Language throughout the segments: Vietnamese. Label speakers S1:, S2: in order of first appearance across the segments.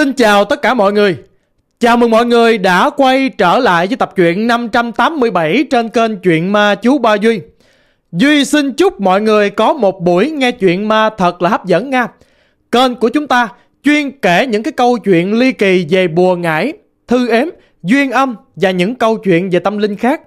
S1: Xin chào tất cả mọi người. Chào mừng mọi người đã quay trở lại với tập truyện 587 trên kênh Chuyện Ma Chú Ba Duy. Duy xin chúc mọi người có một buổi nghe chuyện ma thật là hấp dẫn nha. Kênh của chúng ta chuyên kể những cái câu chuyện ly kỳ về bùa ngải, thư ếm, duyên âm và những câu chuyện về tâm linh khác.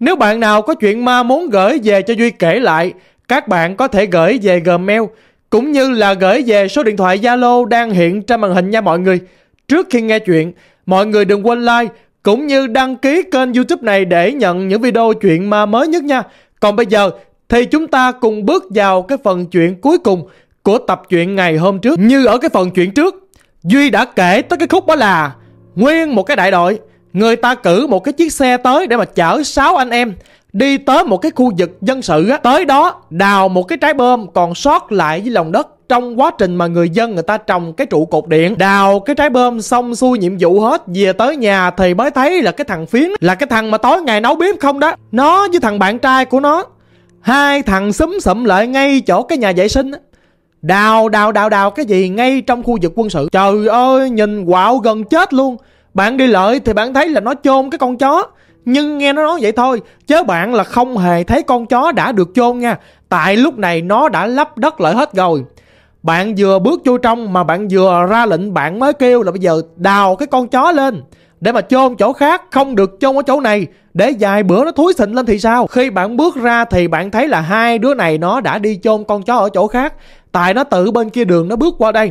S1: Nếu bạn nào có chuyện ma muốn gửi về cho Duy kể lại, các bạn có thể gửi về Gmail cũng như là gửi về số điện thoại Zalo đang hiện trên màn hình nha mọi người. Trước khi nghe chuyện, mọi người đừng quên like cũng như đăng ký kênh YouTube này để nhận những video chuyện ma mới nhất nha. Còn bây giờ thì chúng ta cùng bước vào cái phần chuyện cuối cùng của tập truyện ngày hôm trước. Như ở cái phần chuyện trước, Duy đã kể tới cái khúc đó là nguyên một cái đại đội, người ta cử một cái chiếc xe tới để mà chở 6 anh em đi tới một cái khu vực dân sự á, tới đó đào một cái trái bơm còn sót lại với lòng đất. Trong quá trình mà người dân người ta trồng cái trụ cột điện đào cái trái bơm xong xuôi nhiệm vụ hết về tới nhà thì mới thấy là cái thằng phiến là cái thằng mà tối ngày nấu bếp không đó nó với thằng bạn trai của nó hai thằng xúm sụm lại ngay chỗ cái nhà vệ sinh á. Đào đào đào đào cái gì ngay trong khu vực quân sự. Trời ơi nhìn quạo gần chết luôn. Bạn đi lợi thì bạn thấy là nó chôn cái con chó nhưng nghe nó nói vậy thôi Chứ bạn là không hề thấy con chó đã được chôn nha. Tại lúc này nó đã lấp đất lại hết rồi. Bạn vừa bước vô trong mà bạn vừa ra lệnh bạn mới kêu là bây giờ đào cái con chó lên. Để mà chôn chỗ khác, không được chôn ở chỗ này. Để vài bữa nó thúi xịn lên thì sao? Khi bạn bước ra thì bạn thấy là hai đứa này nó đã đi chôn con chó ở chỗ khác. Tại nó tự bên kia đường nó bước qua đây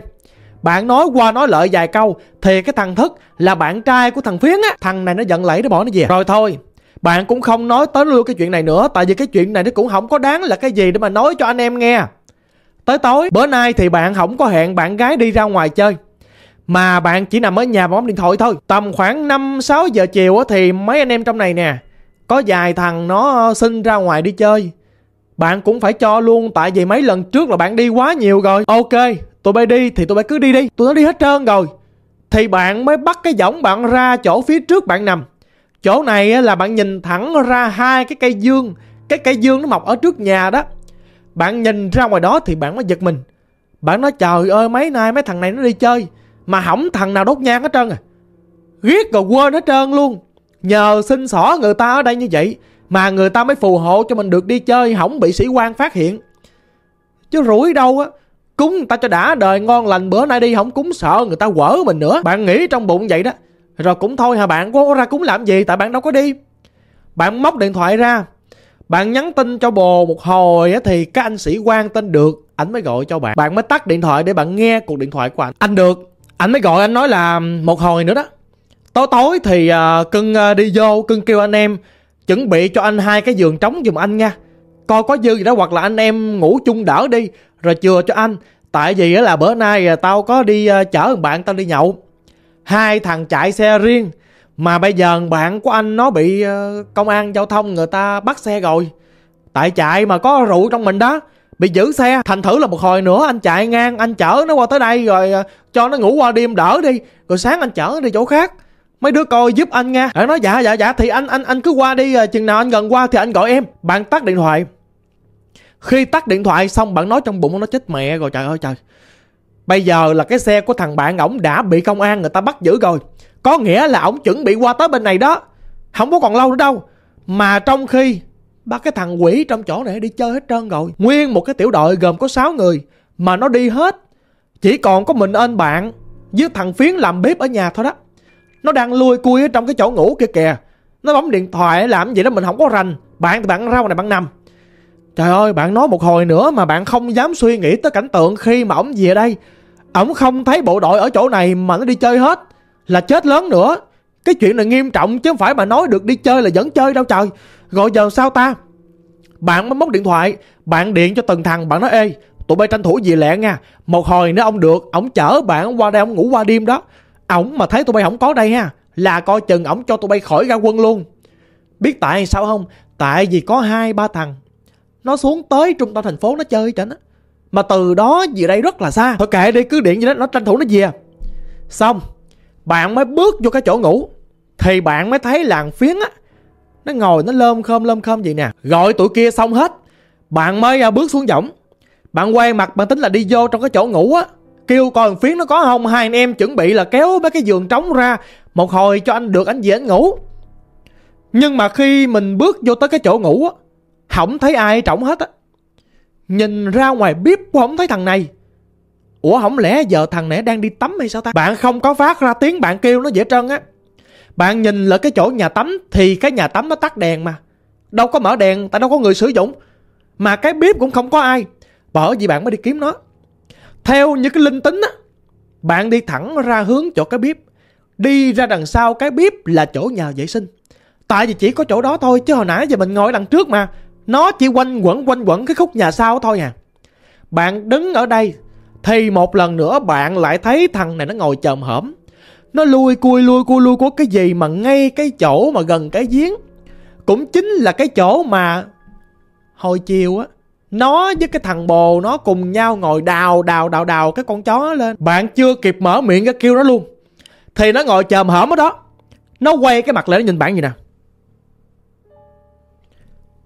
S1: bạn nói qua nói lợi vài câu, Thì cái thằng Thức là bạn trai của thằng Phiến á. Thằng này nó giận lẫy nó bỏ nó về. Rồi thôi, bạn cũng không nói tới luôn cái chuyện này nữa, Tại vì cái chuyện này nó cũng không có đáng là cái gì để mà nói cho anh em nghe. Tới tối, Bữa nay thì bạn không có hẹn bạn gái đi ra ngoài chơi, Mà bạn chỉ nằm ở nhà bấm điện thoại thôi. Tầm khoảng 5-6 giờ chiều thì mấy anh em trong này nè, Có vài thằng nó xin ra ngoài đi chơi. Bạn cũng phải cho luôn, Tại vì mấy lần trước là bạn đi quá nhiều rồi. Ok Tụi bay đi thì tụi bay cứ đi đi. Tụi nó đi hết trơn rồi. Thì bạn mới bắt cái võng bạn ra chỗ phía trước bạn nằm. Chỗ này là bạn nhìn thẳng ra hai cái cây dương. Cái cây dương nó mọc ở trước nhà đó. Bạn nhìn ra ngoài đó thì bạn mới giật mình. Bạn nói, trời ơi, mấy nay mấy thằng này nó đi chơi Mà hỏng thằng nào đốt nhang hết trơn à. Ghét rồi quên hết trơn luôn. Nhờ xin xỏ người ta ở đây như vậy Mà người ta mới phù hộ cho mình được đi chơi Không bị sĩ quan phát hiện. Chứ rủi đâu á Cúng người ta cho đã đời ngon lành bữa nay đi không cúng sợ người ta quở mình nữa. Bạn nghĩ trong bụng vậy đó. Rồi cũng thôi hả bạn có ra cúng làm gì tại bạn đâu có đi. Bạn móc điện thoại ra. Bạn nhắn tin cho bồ một hồi thì cái anh sĩ quan tên được Anh mới gọi cho bạn. Bạn mới tắt điện thoại để bạn nghe cuộc điện thoại của anh. Anh được Anh mới gọi anh nói là một hồi nữa đó. Tối tối thì uh, cưng uh, đi vô Cưng kêu anh em Chuẩn bị cho anh hai cái giường trống giùm anh nha. Coi có dư gì đó hoặc là anh em ngủ chung đỡ đi. Rồi chừa cho anh. Tại vì là bữa nay à, tao có đi à, chở bạn tao đi nhậu. Hai thằng chạy xe riêng. Mà bây giờ bạn của anh nó bị à, công an giao thông người ta bắt xe rồi. Tại chạy mà có rượu trong mình đó. Bị giữ xe. Thành thử là một hồi nữa anh chạy ngang, Anh chở nó qua tới đây rồi cho nó ngủ qua đêm đỡ đi. Rồi sáng anh chở nó đi chỗ khác. Mấy đứa coi giúp anh nha. Nó nói dạ dạ dạ. Thì anh anh anh cứ qua đi chừng nào anh gần qua thì anh gọi em. Bạn tắt điện thoại khi tắt điện thoại xong, bạn nói trong bụng nó chết mẹ rồi trời ơi, trời. Bây giờ là cái xe của thằng bạn ổng đã bị công an người ta bắt giữ rồi. Có nghĩa là ổng chuẩn bị qua tới bên này đó. Không có còn lâu nữa đâu. Mà trong khi ba cái thằng quỷ trong chỗ này đi chơi hết trơn rồi. Nguyên một cái tiểu đội gồm có 6 người mà nó đi hết. Chỉ còn có mình anh bạn với thằng Phiến làm bếp ở nhà thôi đó. Nó đang lui cui ở trong cái chỗ ngủ kia kìa. Nó bấm điện thoại làm gì đó, mình không có rành. Bạn thì bạn ra ngoài này bạn nằm. Trời ơi, bạn nói một hồi nữa mà bạn không dám suy nghĩ tới cảnh tượng khi mà ổng về đây. Ổng không thấy bộ đội ở chỗ này mà nó đi chơi hết. Là chết lớn nữa. Cái chuyện này nghiêm trọng chứ không phải mà nói được đi chơi là vẫn chơi đâu trời. Gọi giờ sao ta? Bạn mới móc điện thoại, Bạn điện cho từng thằng, bạn nói, Ê, tụi bay tranh thủ về lẹ nha. Một hồi nếu ông được Ông chở bạn qua đây ông ngủ qua đêm đó. Ổng mà thấy tụi bay không có đây ha, Là coi chừng ổng cho tụi bay khỏi ra quân luôn. Biết tại sao không? Tại vì có hai, ba thằng nó xuống tới trung tâm thành phố, nó chơi cho nó. Mà từ đó về đây rất là xa. Thôi kệ đi, cứ điện gì đó nó tranh thủ nó về. Xong, bạn mới bước vô cái chỗ ngủ. Thì bạn mới thấy làng phiến á, nó ngồi nó lơm khơm lơm khơm vậy nè. Gọi tụi kia xong hết, bạn mới à, bước xuống võng. Bạn quay mặt, bạn tính là đi vô trong cái chỗ ngủ á, Kêu coi thằng Phiến nó có không? Hai anh em chuẩn bị là kéo mấy cái giường trống ra, Một hồi cho anh được, anh về anh ngủ. Nhưng mà khi mình bước vô tới cái chỗ ngủ á không thấy ai trọng hết á. Nhìn ra ngoài bếp cũng không thấy thằng này. Ủa, không lẽ giờ thằng này đang đi tắm hay sao ta? Bạn không có phát ra tiếng, bạn kêu nó dễ trơn á. Bạn nhìn lại cái chỗ nhà tắm Thì cái nhà tắm nó tắt đèn mà. Đâu có mở đèn, tại đâu có người sử dụng. Mà cái bếp cũng không có ai. Bởi vì bạn mới đi kiếm nó. Theo như cái linh tính á, Bạn đi thẳng ra hướng chỗ cái bếp. Đi ra đằng sau cái bếp là chỗ nhà vệ sinh. Tại vì chỉ có chỗ đó thôi, Chứ hồi nãy giờ mình ngồi đằng trước mà. Nó chỉ quanh quẩn quanh quẩn cái khúc nhà sau thôi à. Bạn đứng ở đây, Thì một lần nữa bạn lại thấy thằng này nó ngồi chồm hổm. Nó lui cui lui cui lui của cái gì mà ngay cái chỗ mà gần cái giếng. Cũng chính là cái chỗ mà Hồi chiều á, Nó với cái thằng bồ nó cùng nhau ngồi đào đào đào đào cái con chó lên. Bạn chưa kịp mở miệng ra kêu nó luôn. Thì nó ngồi chồm hổm ở đó. Nó quay cái mặt lại, nó nhìn bạn gì nè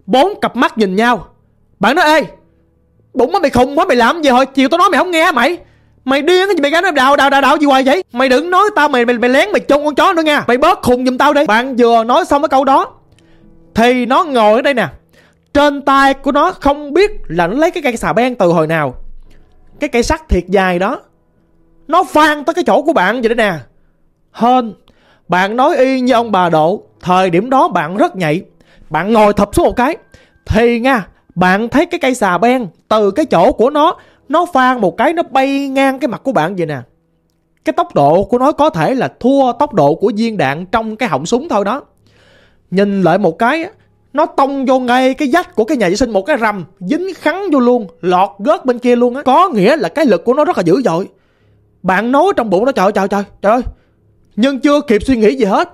S1: Bốn cặp mắt nhìn nhau. Bạn nói ê Bụng mày khùng quá mày làm gì hồi chiều tao nói mày không nghe mày. Mày điên cái gì mày gắn nó đào đào đào đào gì hoài vậy? Mày đừng nói tao mày mày, mày lén mày chôn con chó nữa nha. Mày bớt khùng giùm tao đi. Bạn vừa nói xong cái câu đó Thì nó ngồi ở đây nè. Trên tay của nó không biết là nó lấy cái cây xà beng từ hồi nào. Cái cây sắt thiệt dài đó. Nó phan tới cái chỗ của bạn vậy đó nè. Hên Bạn nói y như ông bà Độ. Thời điểm đó bạn rất nhạy. Bạn ngồi thập xuống một cái. Thì nha, Bạn thấy cái cây xà beng Từ cái chỗ của nó Nó phan một cái, nó bay ngang cái mặt của bạn vậy nè. Cái tốc độ của nó có thể là thua tốc độ của viên đạn trong cái họng súng thôi đó. Nhìn lại một cái Nó tông vô ngay cái dách của cái nhà vệ sinh một cái rầm Dính khắn vô luôn, Lọt gớt bên kia luôn á. Có nghĩa là cái lực của nó rất là dữ dội. Bạn nói trong bụng nó, trời trời trời trời ơi. Nhưng chưa kịp suy nghĩ gì hết.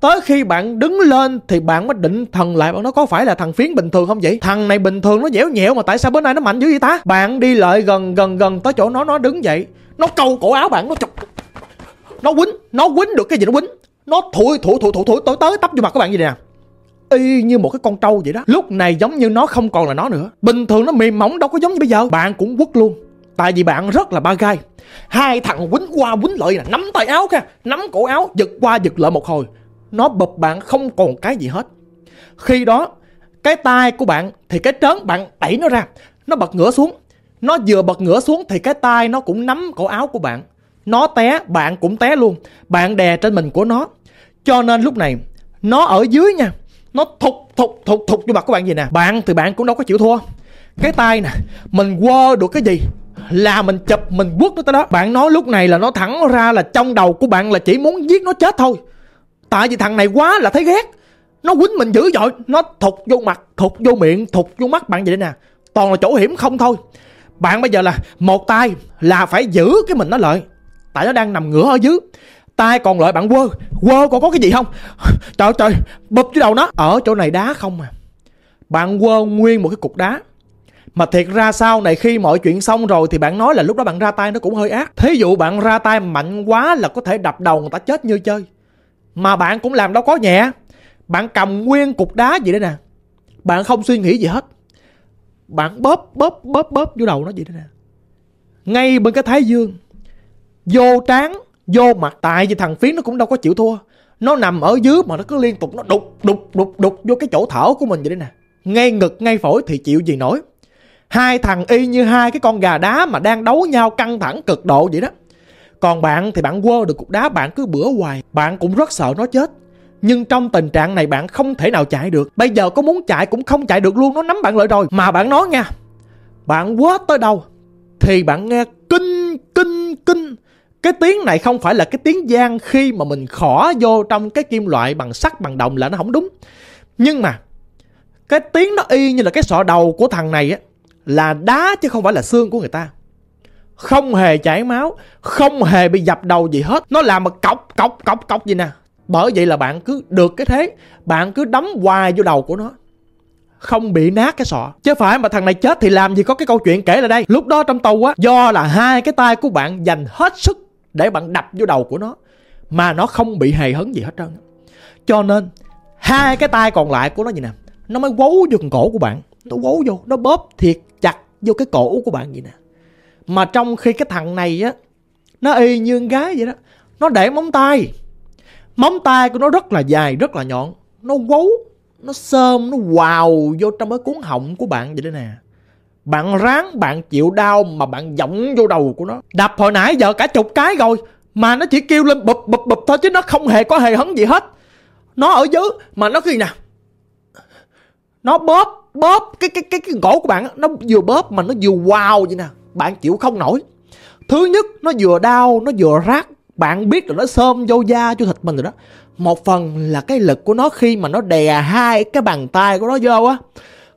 S1: Tới khi bạn đứng lên thì bạn mới định thần lại bạn nói có phải là thằng phiến bình thường không vậy? Thằng này bình thường nó dẻo nhẹo mà tại sao bữa nay nó mạnh dữ vậy ta? Bạn đi lại gần gần gần tới chỗ nó nó đứng dậy, nó câu cổ áo bạn nó chụp. Nó quýnh, nó quýnh được cái gì nó quýnh. Nó thổi thổi thổi thổi thổi tới tới tấp vô mặt các bạn gì nè. Y như một cái con trâu vậy đó Lúc này giống như nó không còn là nó nữa Bình thường nó mềm mỏng đâu có giống như bây giờ Bạn cũng quất luôn Tại vì bạn rất là ba gai Hai thằng quýnh qua quýnh lợi nè Nắm tay áo kìa Nắm cổ áo Giật qua giật lại một hồi nó bập bạn không còn cái gì hết. Khi đó, cái tay của bạn thì cái trớn bạn đẩy nó ra. Nó bật ngửa xuống. Nó vừa bật ngửa xuống thì cái tay nó cũng nắm cổ áo của bạn. Nó té, bạn cũng té luôn. Bạn đè trên mình của nó. Cho nên lúc này, nó ở dưới nha. Nó thục thục thục thục cho mặt của bạn gì nè. Bạn thì bạn cũng đâu có chịu thua. Cái tay nè, mình quơ được cái gì là mình chụp, mình quất nó tới đó. Bạn nói lúc này là nó thẳng ra là trong đầu của bạn là chỉ muốn giết nó chết thôi. Tại vì thằng này quá là thấy ghét. Nó quýnh mình dữ dội. Nó thục vô mặt, thục vô miệng, thục vô mắt. Bạn vậy nè. Toàn là chỗ hiểm không thôi. Bạn bây giờ là một tay là phải giữ cái mình nó lợi Tại nó đang nằm ngửa ở dưới. Tay còn lại bạn quơ. Quơ còn có cái gì không? Trời trời bụp dưới đầu nó. Ở chỗ này đá không à. Bạn quơ nguyên một cái cục đá. Mà thiệt ra sau này khi mọi chuyện xong rồi thì bạn nói là lúc đó bạn ra tay nó cũng hơi ác. Thí dụ bạn ra tay mạnh quá là có thể đập đầu người ta chết như chơi. Mà bạn cũng làm đâu có nhẹ. Bạn cầm nguyên cục đá vậy đây nè. Bạn không suy nghĩ gì hết. Bạn bóp bóp bóp bóp vô đầu nó vậy đó nè. Ngay bên cái thái dương. Vô trán, Vô mặt, Tại vì thằng phiến nó cũng đâu có chịu thua. Nó nằm ở dưới mà nó cứ liên tục Nó đục đục đục đục vô cái chỗ thở của mình vậy đó nè. Ngay ngực, ngay phổi thì chịu gì nổi. Hai thằng y như hai cái con gà đá Mà đang đấu nhau căng thẳng cực độ vậy đó còn bạn thì bạn quơ được cục đá, bạn cứ bữa hoài. Bạn cũng rất sợ nó chết. Nhưng trong tình trạng này bạn không thể nào chạy được. Bây giờ có muốn chạy cũng không chạy được luôn, Nó nắm bạn lại rồi. Mà bạn nói nha, Bạn quát tới đâu Thì bạn nghe kinh kinh kinh. Cái tiếng này không phải là cái tiếng gian Khi mà mình khỏ vô trong cái kim loại Bằng sắt, bằng đồng là nó không đúng. Nhưng mà Cái tiếng nó y như là cái sọ đầu của thằng này á, Là đá chứ không phải là xương của người ta không hề chảy máu, không hề bị dập đầu gì hết. Nó làm mà cọc cọc cọc cọc gì nè. Bởi vậy là bạn cứ được cái thế, bạn cứ đấm hoài vô đầu của nó. Không bị nát cái sọ. Chứ phải mà thằng này chết thì làm gì có cái câu chuyện kể lại đây. Lúc đó trong tù á, do là hai cái tay của bạn dành hết sức để bạn đập vô đầu của nó, mà nó không bị hề hấn gì hết trơn. Cho nên, hai cái tay còn lại của nó gì nè, nó mới quấu vô cổ của bạn. Nó quấu vô, nó bóp thiệt chặt vô cái cổ của bạn vậy nè mà trong khi cái thằng này á Nó y như con gái vậy đó Nó để móng tay. Móng tay của nó rất là dài, rất là nhọn. Nó quấu, nó sơm, nó quào vô trong cái cuốn họng của bạn vậy đó nè. Bạn ráng, bạn chịu đau mà bạn giọng vô đầu của nó. Đập hồi nãy giờ cả chục cái rồi Mà nó chỉ kêu lên bụp bụp bụp thôi chứ nó không hề có hề hấn gì hết. Nó ở dưới mà nó khi nào Nó bóp, bóp cái cái cái cái cổ của bạn Nó vừa bóp mà nó vừa wow vậy nè. Bạn chịu không nổi. Thứ nhất nó vừa đau, nó vừa rát. Bạn biết là nó xôm vô da cho thịt mình rồi đó. Một phần là cái lực của nó khi mà nó đè hai cái bàn tay của nó vô á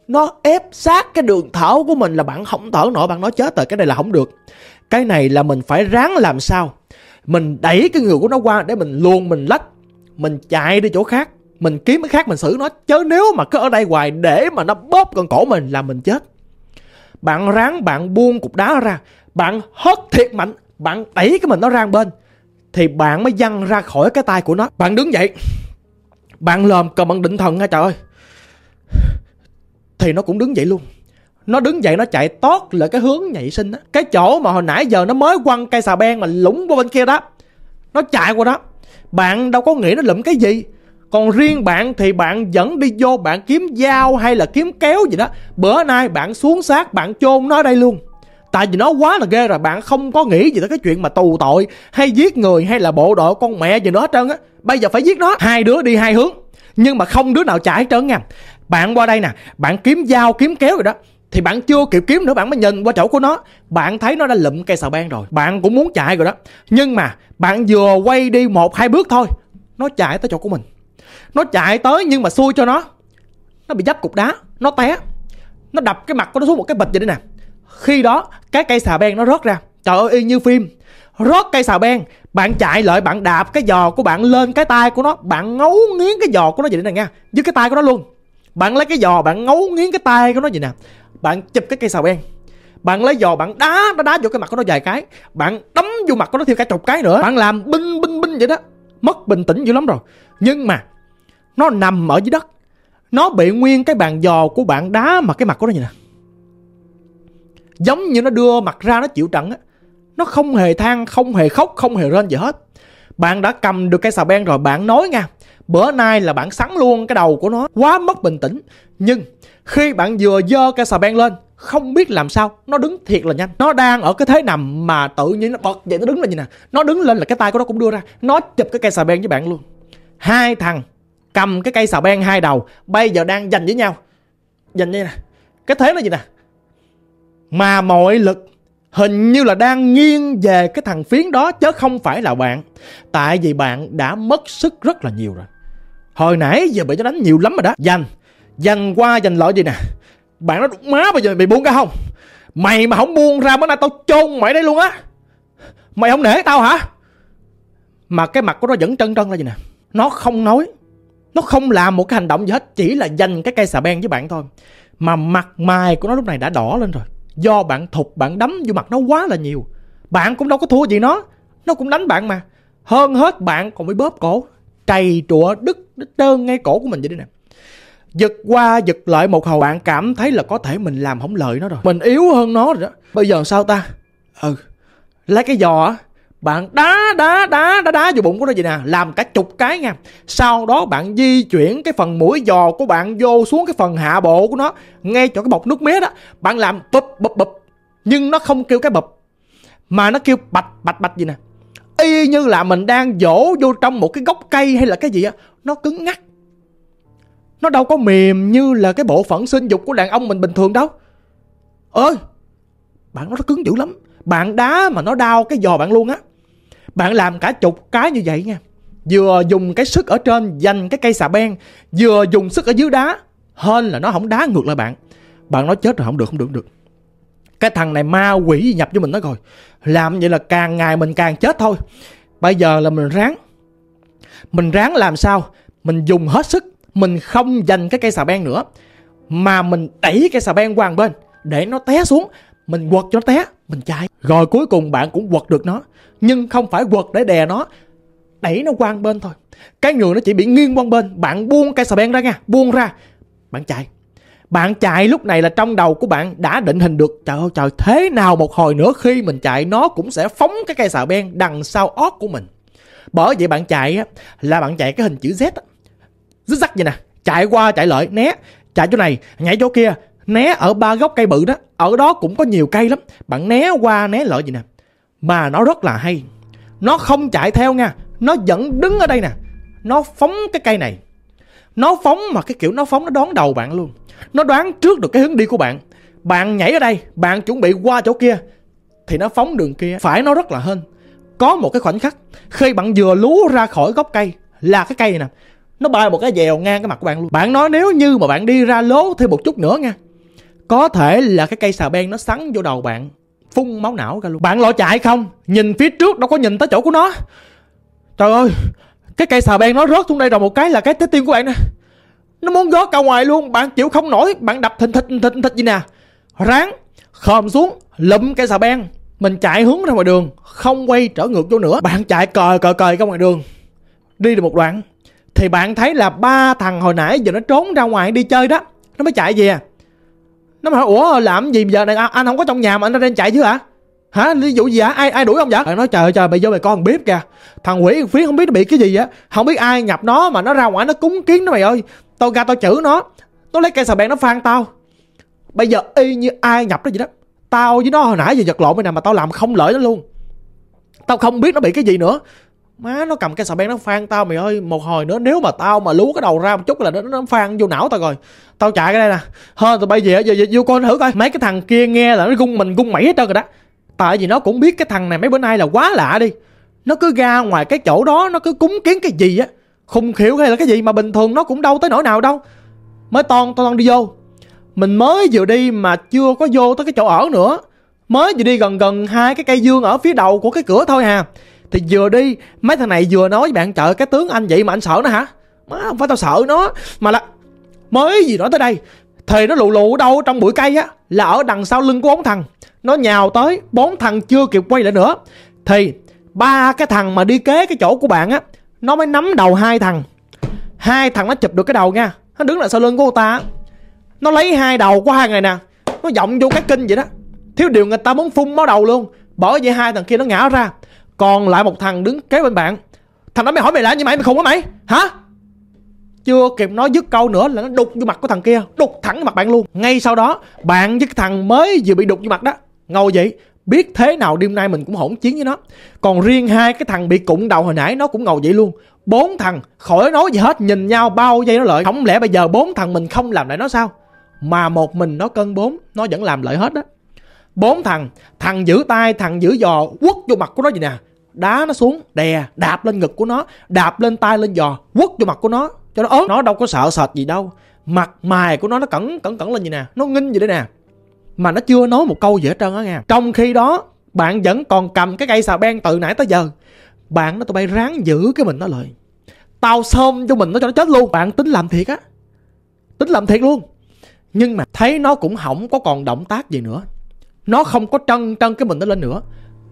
S1: nó ép sát cái đường thở của mình là bạn không thở nổi bạn nói chết rồi cái này là không được. Cái này là mình phải ráng làm sao? Mình đẩy cái người của nó qua để mình luôn mình lách mình chạy đi chỗ khác mình kiếm cái khác mình xử nó. Chứ nếu mà cứ ở đây hoài để mà nó bóp con cổ mình là mình chết bạn ráng, bạn buông cục đá ra. Bạn hất thiệt mạnh. Bạn đẩy cái mình nó ra bên. Thì bạn mới văng ra khỏi cái tay của nó. Bạn đứng dậy. Bạn lòm cầm bằng định thần ha trời ơi. Thì nó cũng đứng dậy luôn. Nó đứng dậy, nó chạy tót lại cái hướng nhảy sinh á. Cái chỗ mà hồi nãy giờ nó mới quăng cây xà beng mà lủng qua bên kia đó. Nó chạy qua đó. Bạn đâu có nghĩ nó lụm cái gì còn riêng bạn thì bạn vẫn đi vô, bạn kiếm dao hay là kiếm kéo gì đó. Bữa nay bạn xuống sát bạn chôn nó ở đây luôn. Tại vì nó quá là ghê rồi, Bạn không có nghĩ gì tới cái chuyện mà tù tội Hay giết người hay là bộ đội con mẹ gì nữa hết trơn á. Bây giờ phải giết nó. Hai đứa đi hai hướng. Nhưng mà không đứa nào chạy hết trơn nha. Bạn qua đây nè, Bạn kiếm dao, kiếm kéo rồi đó, thì bạn chưa kịp kiếm nữa, bạn mới nhìn qua chỗ của nó. Bạn thấy nó đã lụm cây xà beng rồi, bạn cũng muốn chạy rồi đó. Nhưng mà bạn vừa quay đi một, hai bước thôi, nó chạy tới chỗ của mình nó chạy tới nhưng mà xui cho nó. Nó bị dấp cục đá, nó té. Nó đập cái mặt của nó xuống một cái bịch vậy đây nè. Khi đó, cái cây xà beng nó rớt ra. Trời ơi, y như phim. Rớt cây xà beng, bạn chạy lại, bạn đạp cái giò của bạn lên cái tay của nó. Bạn ngấu nghiến cái giò của nó vậy nè nha với cái tay của nó luôn. Bạn lấy cái giò, bạn ngấu nghiến cái tay của nó vậy nè. Bạn chụp cái cây xà beng. Bạn lấy giò, bạn đá nó đá vô cái mặt của nó vài cái. Bạn đấm vô mặt của nó thêm cả chục cái nữa. Bạn làm binh binh binh vậy đó. Mất bình tĩnh dữ lắm rồi. Nhưng mà nó nằm ở dưới đất. Nó bị nguyên cái bàn giò của bạn đá mà cái mặt của nó như nè. Giống như nó đưa mặt ra nó chịu trận á. Nó không hề than, không hề khóc, không hề rên gì hết. Bạn đã cầm được cây xà beng rồi bạn nói nha. Bữa nay là bạn sắn luôn cái đầu của nó. Quá mất bình tĩnh. Nhưng khi bạn vừa dơ cây xà beng lên Không biết làm sao Nó đứng thiệt là nhanh. Nó đang ở cái thế nằm mà tự nhiên nó bật vậy nó đứng lên như nè. Nó đứng lên là cái tay của nó cũng đưa ra. Nó chụp cái cây xà beng với bạn luôn. Hai thằng cầm cái cây xà beng hai đầu, Bây giờ đang giành với nhau Giành như nè Cái thế nó gì nè mà mọi lực hình như là đang nghiêng về cái thằng phiến đó chứ không phải là bạn. Tại vì bạn đã mất sức rất là nhiều rồi. Hồi nãy giờ bị nó đánh nhiều lắm rồi đó. giành giành qua giành lợi gì nè. Bạn nói má bây giờ bị buông ra không? Mày mà không buông ra bữa nay tao chôn mày đây luôn á. Mày không nể tao hả? Mà cái mặt của nó vẫn trân trân là gì nè. Nó không nói. Nó không làm một cái hành động gì hết. Chỉ là dành cái cây xà beng với bạn thôi. Mà mặt mày của nó lúc này đã đỏ lên rồi. Do bạn thục bạn đấm vô mặt nó quá là nhiều. Bạn cũng đâu có thua gì nó. Nó cũng đánh bạn mà. Hơn hết bạn còn bị bóp cổ. Trầy trụa đứt, đứt trơn ngay cổ của mình vậy đây nè. Giật qua giật lại một hồi Bạn cảm thấy là có thể mình làm không lợi nó rồi. Mình yếu hơn nó rồi đó. Bây giờ sao ta? Ừ. Lấy cái giò á bạn đá đá đá đá đá vô bụng của nó vậy nè. Làm cả chục cái nha. Sau đó bạn di chuyển cái phần mũi giò của bạn vô xuống cái phần hạ bộ của nó, ngay chỗ cái bọc nước mía đó. Bạn làm bụp bụp bụp. Nhưng nó không kêu cái bụp, mà nó kêu bạch bạch bạch gì nè. Y như là mình đang dỗ vô trong một cái gốc cây hay là cái gì á, nó cứng ngắc. Nó đâu có mềm như là cái bộ phận sinh dục của đàn ông mình bình thường đâu. Ơi, bạn nó cứng dữ lắm. Bạn đá mà nó đau cái giò bạn luôn á bạn làm cả chục cái như vậy nha. Vừa dùng cái sức ở trên dành cái cây xà beng, Vừa dùng sức ở dưới đá. Hên là nó không đá ngược lại bạn. Bạn nói chết rồi, không được không được không được. Cái thằng này ma quỷ gì nhập cho mình nó rồi. Làm vậy là càng ngày mình càng chết thôi. Bây giờ là mình ráng. Mình ráng làm sao? Mình dùng hết sức. Mình không dành cái cây xà beng nữa. Mà mình đẩy cây xà beng qua một bên, Để nó té xuống. Mình quật cho nó té. Mình chạy Rồi cuối cùng bạn cũng quật được nó, nhưng không phải quật để đè nó, đẩy nó qua bên thôi. Cái người nó chỉ bị nghiêng qua bên, bạn buông cây xà beng ra nha, buông ra, bạn chạy. Bạn chạy lúc này là trong đầu của bạn đã định hình được, Trời ơi, trời, thế nào một hồi nữa khi mình chạy, Nó cũng sẽ phóng cái cây xà beng đằng sau ót của mình. Bởi vậy bạn chạy á, là bạn chạy cái hình chữ Z á. Dứt dắt vậy nè, Chạy qua chạy lại, né, Chạy chỗ này, nhảy chỗ kia Né ở ba gốc cây bự đó, Ở đó cũng có nhiều cây lắm. Bạn né qua, né lợi gì nè? Mà nó rất là hay. Nó không chạy theo nha, Nó vẫn đứng ở đây nè. Nó phóng cái cây này. Nó phóng mà cái kiểu nó phóng, nó đón đầu bạn luôn. Nó đoán trước được cái hướng đi của bạn. Bạn nhảy ở đây, Bạn chuẩn bị qua chỗ kia, Thì nó phóng đường kia. Phải nó rất là hên. Có một cái khoảnh khắc, Khi bạn vừa lú ra khỏi gốc cây, Là cái cây này nè. Nó bay một cái dèo ngang cái mặt của bạn luôn. Bạn nói nếu như mà bạn đi ra lố thêm một chút nữa nha có thể là cái cây xà beng nó sắn vô đầu bạn, Phun máu não ra luôn. Bạn lo chạy không? Nhìn phía trước đâu có nhìn tới chỗ của nó. Trời ơi, Cái cây xà beng nó rớt xuống đây rồi, một cái là cái trái tim của bạn nè. Nó muốn rớt ra ngoài luôn, Bạn chịu không nổi, Bạn đập thình thịch thịch thịch gì nè. Ráng Khom xuống, Lụm cây xà beng. Mình chạy hướng ra ngoài đường, Không quay trở ngược vô nữa. Bạn chạy cờ cờ cờ ra ngoài đường. Đi được một đoạn, Thì bạn thấy là ba thằng hồi nãy giờ nó trốn ra ngoài đi chơi đó. Nó mới chạy về. à nó mà hỏi, ủa, làm gì giờ này? À, anh không có trong nhà mà anh đang chạy chứ hả? Hả? Ví dụ gì hả? Ai ai đuổi ông vậy? Nói, trời trời, bây giờ mày con biết kìa. Thằng quỷ phía không biết nó bị cái gì á. Không biết ai nhập nó mà nó ra ngoài nó cúng kiến nó mày ơi. Tao ra tao chữ nó. Nó lấy cây xà bèn nó phan tao. Bây giờ y như ai nhập nó vậy đó. Tao với nó hồi nãy giờ giật lộn mày nè mà tao làm không lợi nó luôn. Tao không biết nó bị cái gì nữa má nó cầm cái xà beng nó phan tao mày ơi một hồi nữa nếu mà tao mà lú cái đầu ra một chút là nó, nó phan vô não tao rồi. Tao chạy cái đây nè. Hơn tụi bây giờ giờ, giờ vô coi thử coi. Mấy cái thằng kia nghe là nó gung mình gung mẩy hết trơn rồi đó. Tại vì nó cũng biết cái thằng này mấy bữa nay là quá lạ đi. Nó cứ ra ngoài cái chỗ đó nó cứ cúng kiến cái gì á. Khùng khiểu hay là cái gì mà bình thường nó cũng đâu tới nỗi nào đâu. Mới ton ton đi vô. Mình mới vừa đi mà chưa có vô tới cái chỗ ở nữa. Mới vừa đi gần gần hai cái cây dương ở phía đầu của cái cửa thôi hà thì vừa đi, mấy thằng này vừa nói với bạn chợ cái tướng anh vậy mà anh sợ nó hả? Má, không phải tao sợ nó, mà là mới gì nói tới đây. Thì nó lù lù đâu, trong bụi cây á, là ở đằng sau lưng của bốn thằng. Nó nhào tới bốn thằng chưa kịp quay lại nữa. Thì ba cái thằng mà đi kế cái chỗ của bạn á, nó mới nắm đầu hai thằng. Hai thằng nó chụp được cái đầu nha, nó đứng lại sau lưng của cô ta nó lấy hai đầu của hai người nè, nó giọng vô cái kinh vậy đó. Thiếu điều người ta muốn phun máu đầu luôn, bởi vậy hai thằng kia nó ngã ra còn lại một thằng đứng kế bên bạn. Thằng đó mày hỏi mày làm như mày? Mày khùng hả mày. Hả? Chưa kịp nói dứt câu nữa là nó đục vô mặt của thằng kia. Đục thẳng mặt bạn luôn. Ngay sau đó, bạn với cái thằng mới vừa bị đục vô mặt đó, Ngồi vậy, Biết thế nào đêm nay mình cũng hỗn chiến với nó. Còn riêng hai cái thằng bị cụng đầu hồi nãy Nó cũng ngồi vậy luôn. Bốn thằng khỏi nói gì hết, Nhìn nhau bao giây nó lợi. Không lẽ bây giờ bốn thằng mình không làm lại nó sao? Mà một mình nó cân bốn, Nó vẫn làm lợi hết đó. Bốn thằng Thằng giữ tay, thằng giữ giò, Quất vô mặt của nó gì nè đá nó xuống, đè, đạp lên ngực của nó, đạp lên tay lên giò, quất vô mặt của nó. Cho nó ớn nó đâu có sợ sệt gì đâu. Mặt mày của nó nó cẩn cẩn cẩn lên gì nè. Nó nghinh gì đấy nè. Mà nó chưa nói một câu gì hết trơn á nha trong khi đó, bạn vẫn còn cầm cái cây xà beng từ nãy tới giờ. Bạn nó tụi bay ráng giữ cái mình nó lại. Tao xôm cho mình nó cho nó chết luôn. Bạn tính làm thiệt á. Tính làm thiệt luôn. Nhưng mà thấy nó cũng không có còn động tác gì nữa. Nó không có trân trân cái mình nó lên nữa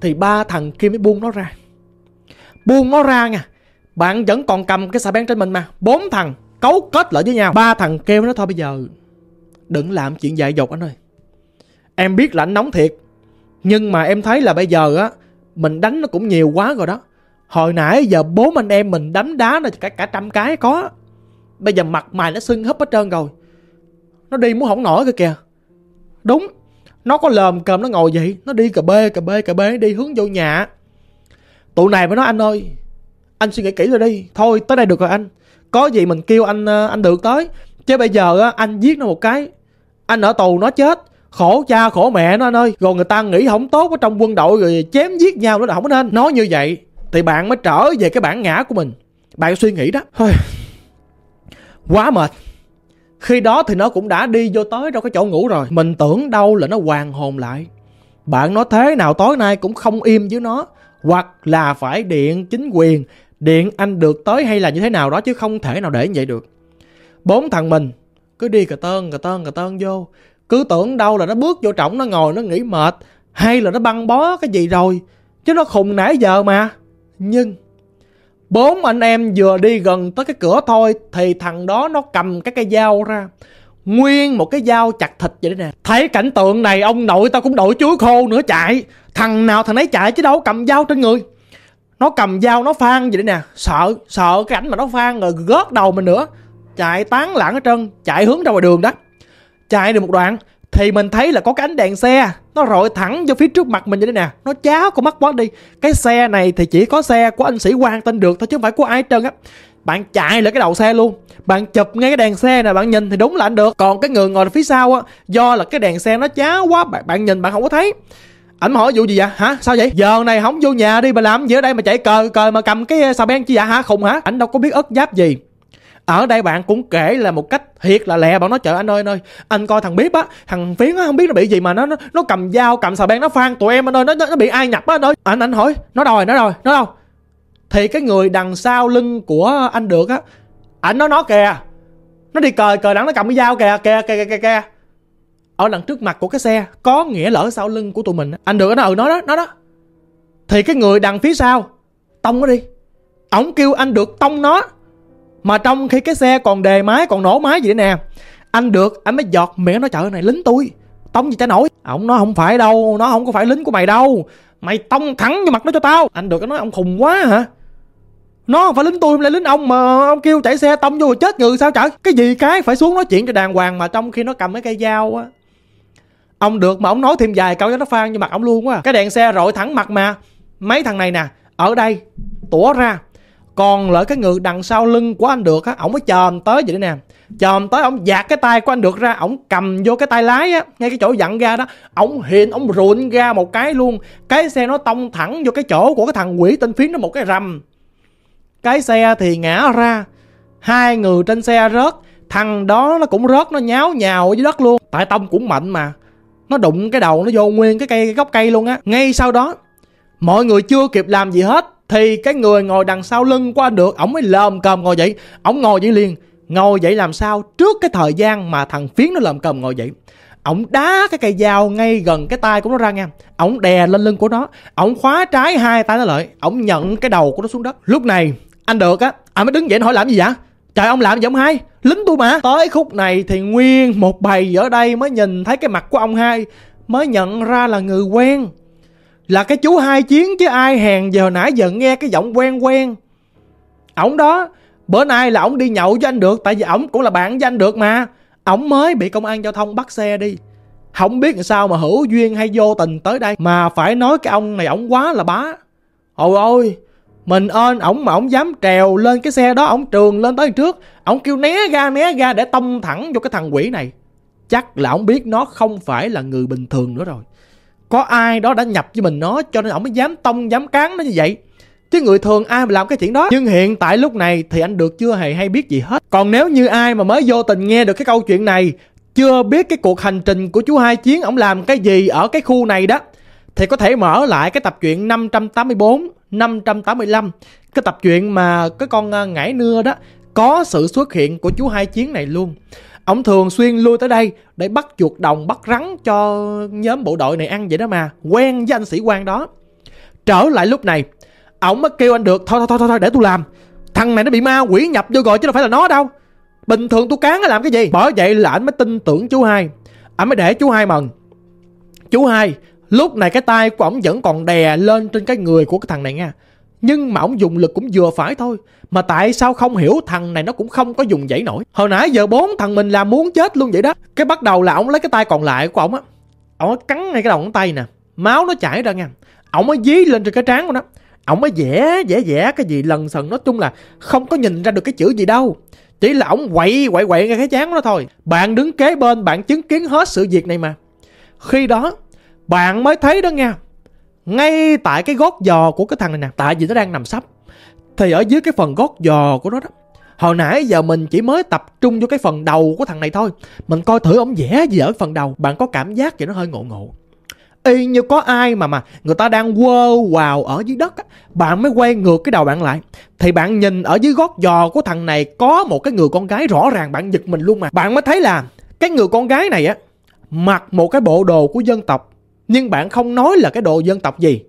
S1: thì ba thằng kia mới buông nó ra. Buông nó ra nha. Bạn vẫn còn cầm cái xà beng trên mình mà. Bốn thằng cấu kết lại với nhau. Ba thằng kêu nó thôi bây giờ đừng làm chuyện dại dột anh ơi. Em biết là anh nóng thiệt. Nhưng mà em thấy là bây giờ á, mình đánh nó cũng nhiều quá rồi đó. Hồi nãy giờ bốn anh em mình đánh đá nó cả cả trăm cái có bây giờ mặt mày nó sưng húp hết trơn rồi. Nó đi muốn không nổi cơ kìa. Đúng nó có lờm cầm nó ngồi vậy. Nó đi cà bê cà bê cà bê đi hướng vô nhà. Tụi này mới nói, anh ơi, Anh suy nghĩ kỹ rồi đi. Thôi, tới đây được rồi anh. Có gì mình kêu anh ờ, anh được tới. Chứ bây giờ anh giết nó một cái, Anh ở tù nó chết. Khổ cha, khổ mẹ nó anh ơi. Rồi người ta nghĩ không tốt ở trong quân đội Rồi chém giết nhau nó là không nên. Nói như vậy Thì bạn mới trở về cái bản ngã của mình. Bạn suy nghĩ đó. Thôi. Quá mệt khi đó thì nó cũng đã đi vô tới đâu cái chỗ ngủ rồi. Mình tưởng đâu là nó hoàn hồn lại. Bạn nói thế nào tối nay cũng không im với nó. Hoặc là phải điện chính quyền, điện anh được tới hay là như thế nào đó chứ không thể nào để như vậy được. Bốn thằng mình cứ đi cà tơn cà tơn cà tơn vô. Cứ tưởng đâu là nó bước vô trọng nó ngồi nó nghỉ mệt. Hay là nó băng bó cái gì rồi. Chứ nó khùng nãy giờ mà. Nhưng Bốn anh em vừa đi gần tới cái cửa thôi thì thằng đó nó cầm cái cây dao ra, Nguyên một cái dao chặt thịt vậy đó nè. Thấy cảnh tượng này ông nội tao cũng đổi chuối khô nữa chạy. Thằng nào thằng ấy chạy chứ đâu cầm dao trên người. Nó cầm dao nó phan vậy đó nè. Sợ sợ cái cảnh mà nó phan rồi gớt đầu mình nữa. Chạy tán lãng hết trơn Chạy hướng ra ngoài đường đó. Chạy được một đoạn thì mình thấy là có cái ánh đèn xe nó rọi thẳng vô phía trước mặt mình như thế nè. Nó cháo con mắt quá đi. Cái xe này thì chỉ có xe của anh sĩ quan tên được thôi chứ không phải của ai trơn á. Bạn chạy lại cái đầu xe luôn. Bạn chụp ngay cái đèn xe nè bạn nhìn thì đúng là anh được. Còn cái người ngồi phía sau á do là cái đèn xe nó cháo quá bạn, bạn nhìn bạn không có thấy. Ảnh hỏi vụ gì vậy? Hả? Sao vậy? Giờ này không vô nhà đi mà làm gì ở đây mà chạy cờ cờ mà cầm cái ờ, xà beng chi vậy hả? Khùng hả? Ảnh đâu có biết ớt giáp gì ở đây bạn cũng kể là một cách thiệt là lẹ. Bạn nói trời anh ơi anh ơi anh coi thằng bếp á thằng phiến á không biết nó bị gì mà nó nó, nó cầm dao cầm xà beng nó phan tụi em anh ơi nó nó, nó bị ai nhập á anh ơi. Anh anh hỏi nó đâu rồi nó rồi nó đâu? Thì cái người đằng sau lưng của anh được á ảnh nó nó kìa nó đi cờ cờ đắng nó cầm cái dao kìa kìa kìa kìa kìa ở đằng trước mặt của cái xe có nghĩa lỡ sau lưng của tụi mình anh được nó ừ nó đó nó đó. Thì cái người đằng phía sau tông nó đi. Ổng kêu anh được tông nó mà trong khi cái xe còn đề máy, còn nổ máy gì nè anh được, anh mới giọt miệng nó chợ này lính tôi, tông gì cho nổi. Ổng nói không phải đâu nó không có phải lính của mày đâu. Mày tông thẳng vô mặt nó cho tao. Anh được nó nói ông khùng quá hả? Nó không phải lính tôi lại lính ông mà ông kêu chạy xe tông vô rồi chết người sao trời? Cái gì cái? Phải xuống nói chuyện cho đàng hoàng mà trong khi nó cầm cái cây dao á. Ông được mà ông nói thêm vài câu cho nó phan vô mặt ông luôn quá à. cái đèn xe rọi thẳng mặt mà. Mấy thằng này nè, ở đây, tủa ra còn lợi cái người đằng sau lưng của anh được á, ổng mới chồm tới vậy đó nè. Chồm tới ổng giạt cái tay của anh được ra, ổng cầm vô cái tay lái á, ngay cái chỗ dặn ga đó. Ổng hiện ổng ruộn ra một cái luôn. Cái xe nó tông thẳng vô cái chỗ của cái thằng quỷ tên phiến nó một cái rầm. Cái xe thì ngã ra. Hai người trên xe rớt. Thằng đó nó cũng rớt, nó nháo nhào dưới đất luôn. Tại tông cũng mạnh mà. Nó đụng cái đầu, nó vô nguyên cái cây, cái gốc cây luôn á. Ngay sau đó, mọi người chưa kịp làm gì hết thì cái người ngồi đằng sau lưng qua được, ổng mới lờm cơm ngồi dậy. Ổng ngồi dậy liền. Ngồi dậy làm sao? Trước cái thời gian mà thằng phiến nó lờm cơm ngồi dậy. Ổng đá cái cây dao ngay gần cái tay của nó ra nha ổng đè lên lưng của nó. Ổng khóa trái hai tay nó lại. Ổng nhận cái đầu của nó xuống đất. Lúc này, anh được á. Anh mới đứng dậy hỏi làm gì vậy? Trời, ông làm gì ông hai? Lính tôi mà. Tới khúc này thì nguyên một bầy ở đây mới nhìn thấy cái mặt của ông hai, mới nhận ra là người quen là cái chú hai chiến chứ ai hèn giờ nãy giờ nghe cái giọng quen quen. Ổng đó, bữa nay là ổng đi nhậu với anh được, tại vì ổng cũng là bạn với anh được mà. Ổng mới bị công an giao thông bắt xe đi. Không biết sao mà hữu duyên hay vô tình tới đây. Mà phải nói cái ông này ổng quá là bá. Ôi ôi, mình ơn ổng mà ổng dám trèo lên cái xe đó, ổng trường lên tới trước. Ổng kêu né ra né ra để tông thẳng vô cái thằng quỷ này. Chắc là ổng biết nó không phải là người bình thường nữa rồi có ai đó đã nhập với mình nó cho nên ổng mới dám tông, dám cán nó như vậy? Chứ người thường ai mà làm cái chuyện đó? Nhưng hiện tại lúc này thì anh được chưa hề hay biết gì hết. Còn nếu như ai mà mới vô tình nghe được cái câu chuyện này, chưa biết cái cuộc hành trình của chú hai chiến ổng làm cái gì ở cái khu này đó, thì có thể mở lại cái tập truyện 584 585 cái tập truyện mà cái con à, ngải nưa đó, có sự xuất hiện của chú hai chiến này luôn. Ông thường xuyên lui tới đây để bắt chuột đồng, bắt rắn cho nhóm bộ đội này ăn vậy đó mà. Quen với anh sĩ quan đó. Trở lại lúc này, ổng mới kêu anh được, thôi thôi thôi thôi để tôi làm. Thằng này nó bị ma quỷ nhập vô rồi chứ đâu phải là nó đâu. Bình thường tôi cán nó làm cái gì? Bởi vậy là anh mới tin tưởng chú hai. Anh mới để chú hai mần. Chú hai, lúc này cái tay của ổng vẫn còn đè lên trên cái người của cái thằng này nha. Nhưng mà ổng dùng lực cũng vừa phải thôi mà tại sao không hiểu thằng này nó cũng không có dùng dãy nổi? Hồi nãy giờ bốn thằng mình là muốn chết luôn vậy đó. Cái bắt đầu là ổng lấy cái tay còn lại của ổng á. Ổng cắn ngay cái đầu ngón tay nè. Máu nó chảy ra nha. Ổng mới dí lên trên cái trán của nó. Ổng mới vẽ vẽ vẽ cái gì lần sần. Nói chung là không có nhìn ra được cái chữ gì đâu. Chỉ là ổng quậy quậy quậy ngay cái trán đó thôi. Bạn đứng kế bên, bạn chứng kiến hết sự việc này mà. Khi đó, bạn mới thấy đó nha. Ngay tại cái gót giò của cái thằng này nè. Tại vì nó đang nằm sấp thì ở dưới cái phần gót giò của nó đó hồi nãy giờ mình chỉ mới tập trung vô cái phần đầu của thằng này thôi. Mình coi thử ổng vẽ gì ở phần đầu bạn có cảm giác gì nó hơi ngộ ngộ. Y như có ai mà mà người ta đang quơ vào ở dưới đất á, bạn mới quay ngược cái đầu bạn lại. Thì bạn nhìn ở dưới gót giò của thằng này có một cái người con gái rõ ràng bạn giật mình luôn mà. Bạn mới thấy là cái người con gái này á mặc một cái bộ đồ của dân tộc nhưng bạn không nói là cái đồ dân tộc gì.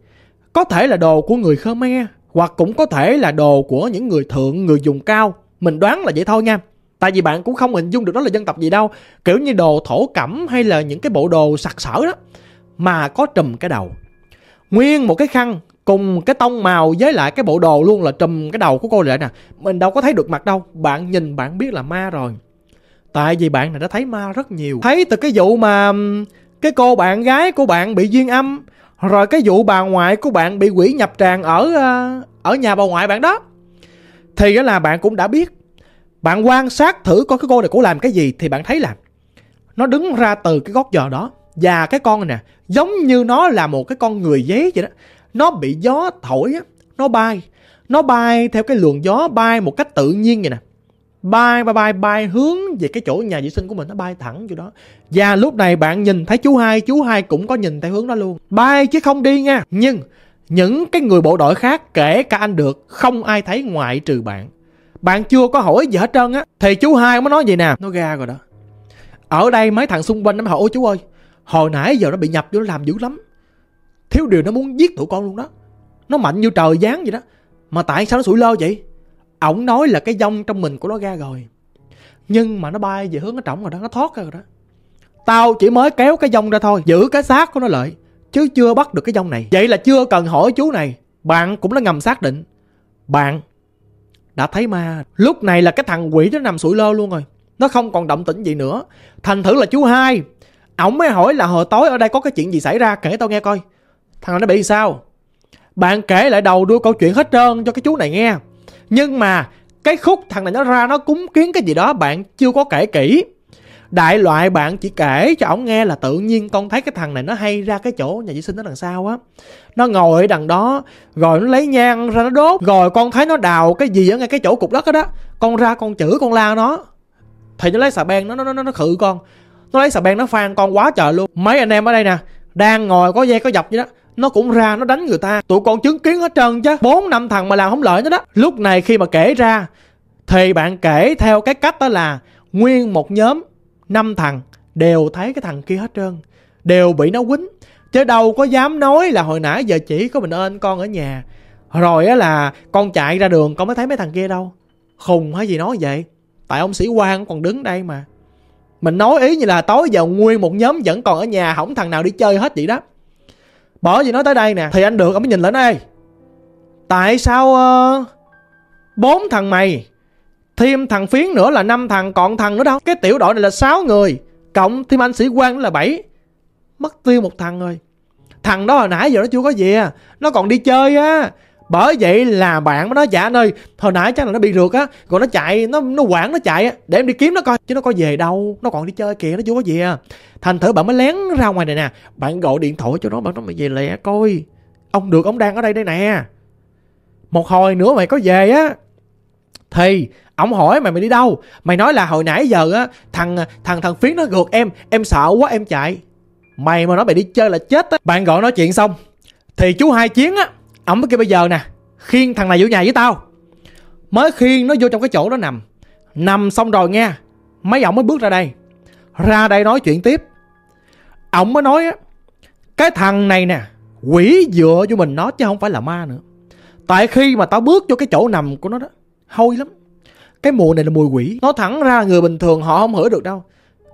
S1: Có thể là đồ của người Khmer, hoặc cũng có thể là đồ của những người thượng, người dùng cao. Mình đoán là vậy thôi nha. Tại vì bạn cũng không hình dung được đó là dân tộc gì đâu. Kiểu như đồ thổ cẩm hay là những cái bộ đồ sặc sỡ đó. Mà có trùm cái đầu. Nguyên một cái khăn cùng cái tông màu với lại cái bộ đồ luôn là trùm cái đầu của cô lại nè. Mình đâu có thấy được mặt đâu. Bạn nhìn bạn biết là ma rồi. Tại vì bạn này đã thấy ma rất nhiều. Thấy từ cái vụ mà Cái cô bạn gái của bạn bị duyên âm rồi cái vụ bà ngoại của bạn bị quỷ nhập tràn ở ờ, Ở nhà bà ngoại bạn đó. Thì đó là bạn cũng đã biết. Bạn quan sát thử coi cái cô này cổ làm cái gì Thì bạn thấy là Nó đứng ra từ cái góc giò đó. Và cái con này nè, Giống như nó là một cái con người dế vậy đó. Nó bị gió thổi á, Nó bay. Nó bay theo cái luồng gió bay một cách tự nhiên vậy nè bay bay bay bay hướng về cái chỗ nhà vệ sinh của mình, nó bay thẳng chỗ đó. Và lúc này bạn nhìn thấy chú hai chú hai cũng có nhìn theo hướng đó luôn. Bay chứ không đi nha. Nhưng những cái người bộ đội khác, kể cả anh được, không ai thấy ngoại trừ bạn. Bạn chưa có hỏi gì hết trơn á. Thì chú hai mới nói gì nè. Nó ra rồi đó. Ở đây mấy thằng xung quanh nó hỏi, ôi chú ơi, hồi nãy giờ nó bị nhập vô nó làm dữ lắm. Thiếu điều nó muốn giết tụi con luôn đó. Nó mạnh như trời giáng vậy đó. Mà tại sao nó sủi lơ vậy? Ổng nói là cái dông trong mình của nó ra rồi. Nhưng mà nó bay về hướng nó trỏng rồi đó, nó thoát ra rồi đó. Tao chỉ mới kéo cái dông ra thôi, giữ cái xác của nó lại, chứ chưa bắt được cái dông này. Vậy là chưa cần hỏi chú này, bạn cũng đã ngầm xác định. Bạn đã thấy ma. Lúc này là cái thằng quỷ nó nằm sủi lơ luôn rồi, nó không còn động tĩnh gì nữa. Thành thử là chú hai, ổng mới hỏi là hồi tối ở đây có cái chuyện gì xảy ra, kể tao nghe coi. Thằng này nó bị sao? Bạn kể lại đầu đuôi câu chuyện hết trơn cho cái chú này nghe nhưng mà cái khúc thằng này nó ra nó cúng kiến cái gì đó bạn chưa có kể kỹ. Đại loại bạn chỉ kể cho ổng nghe là tự nhiên con thấy cái thằng này nó hay ra cái chỗ nhà vệ sinh nó đằng sau á. Nó ngồi ở đằng đó, rồi nó lấy nhang ra nó đốt, rồi con thấy nó đào cái gì ở ngay cái chỗ cục đất đó đó. Con ra con chửi con la nó. Thì nó lấy xà beng nó nó nó nó khự con. Nó lấy xà beng nó phan con quá trời luôn. Mấy anh em ở đây nè, đang ngồi có dây có dọc vậy đó nó cũng ra, nó đánh người ta. Tụi con chứng kiến hết trơn chứ. Bốn năm thằng mà làm không lợi nữa đó. Lúc này khi mà kể ra, thì bạn kể theo cái cách đó là nguyên một nhóm năm thằng đều thấy cái thằng kia hết trơn, đều bị nó quýnh. Chứ đâu có dám nói là hồi nãy giờ chỉ có mình ơn con ở nhà. Rồi á là con chạy ra đường, con mới thấy mấy thằng kia đâu. Khùng hay gì nói vậy? Tại ông sĩ quan còn đứng đây mà. Mình nói ý như là tối giờ nguyên một nhóm vẫn còn ở nhà, không thằng nào đi chơi hết vậy đó. Bỏ gì nói tới đây nè Thì anh được ông mới nhìn lên đây. Tại sao uh, bốn thằng mày Thêm thằng phiến nữa là năm thằng Còn thằng nữa đâu? Cái tiểu đội này là 6 người Cộng thêm anh sĩ quan là 7 Mất tiêu một thằng rồi. Thằng đó hồi nãy giờ nó chưa có gì à Nó còn đi chơi á bởi vậy là bạn mới nói dạ anh ơi, hồi nãy chắc là nó bị rượt á, rồi nó chạy, nó nó quảng nó chạy á, để em đi kiếm nó coi, chứ nó có về đâu, nó còn đi chơi kìa, nó chưa có về à. Thành thử bạn mới lén ra ngoài này nè, bạn gọi điện thoại cho nó, bạn nói, mày về lẹ coi, ông được, ông đang ở đây đây nè. Một hồi nữa mày có về á, thì ông hỏi mày mày đi đâu? Mày nói là hồi nãy giờ á, thằng thằng thằng phiến nó gượt em em sợ quá em chạy. Mày mà nói mày đi chơi là chết á. Bạn gọi nói chuyện xong, thì chú hai chiến á ổng mới kêu bây giờ nè, khiêng thằng này vô nhà với tao. Mới khiêng nó vô trong cái chỗ đó nằm. Nằm xong rồi nghe, mấy ông mới bước ra đây. Ra đây nói chuyện tiếp. Ổng mới nói á, cái thằng này nè, quỷ dựa cho mình nó chứ không phải là ma nữa. Tại khi mà tao bước vô cái chỗ nằm của nó đó, hôi lắm. Cái mùi này là mùi quỷ. Nó thẳng ra người bình thường, họ không hửi được đâu.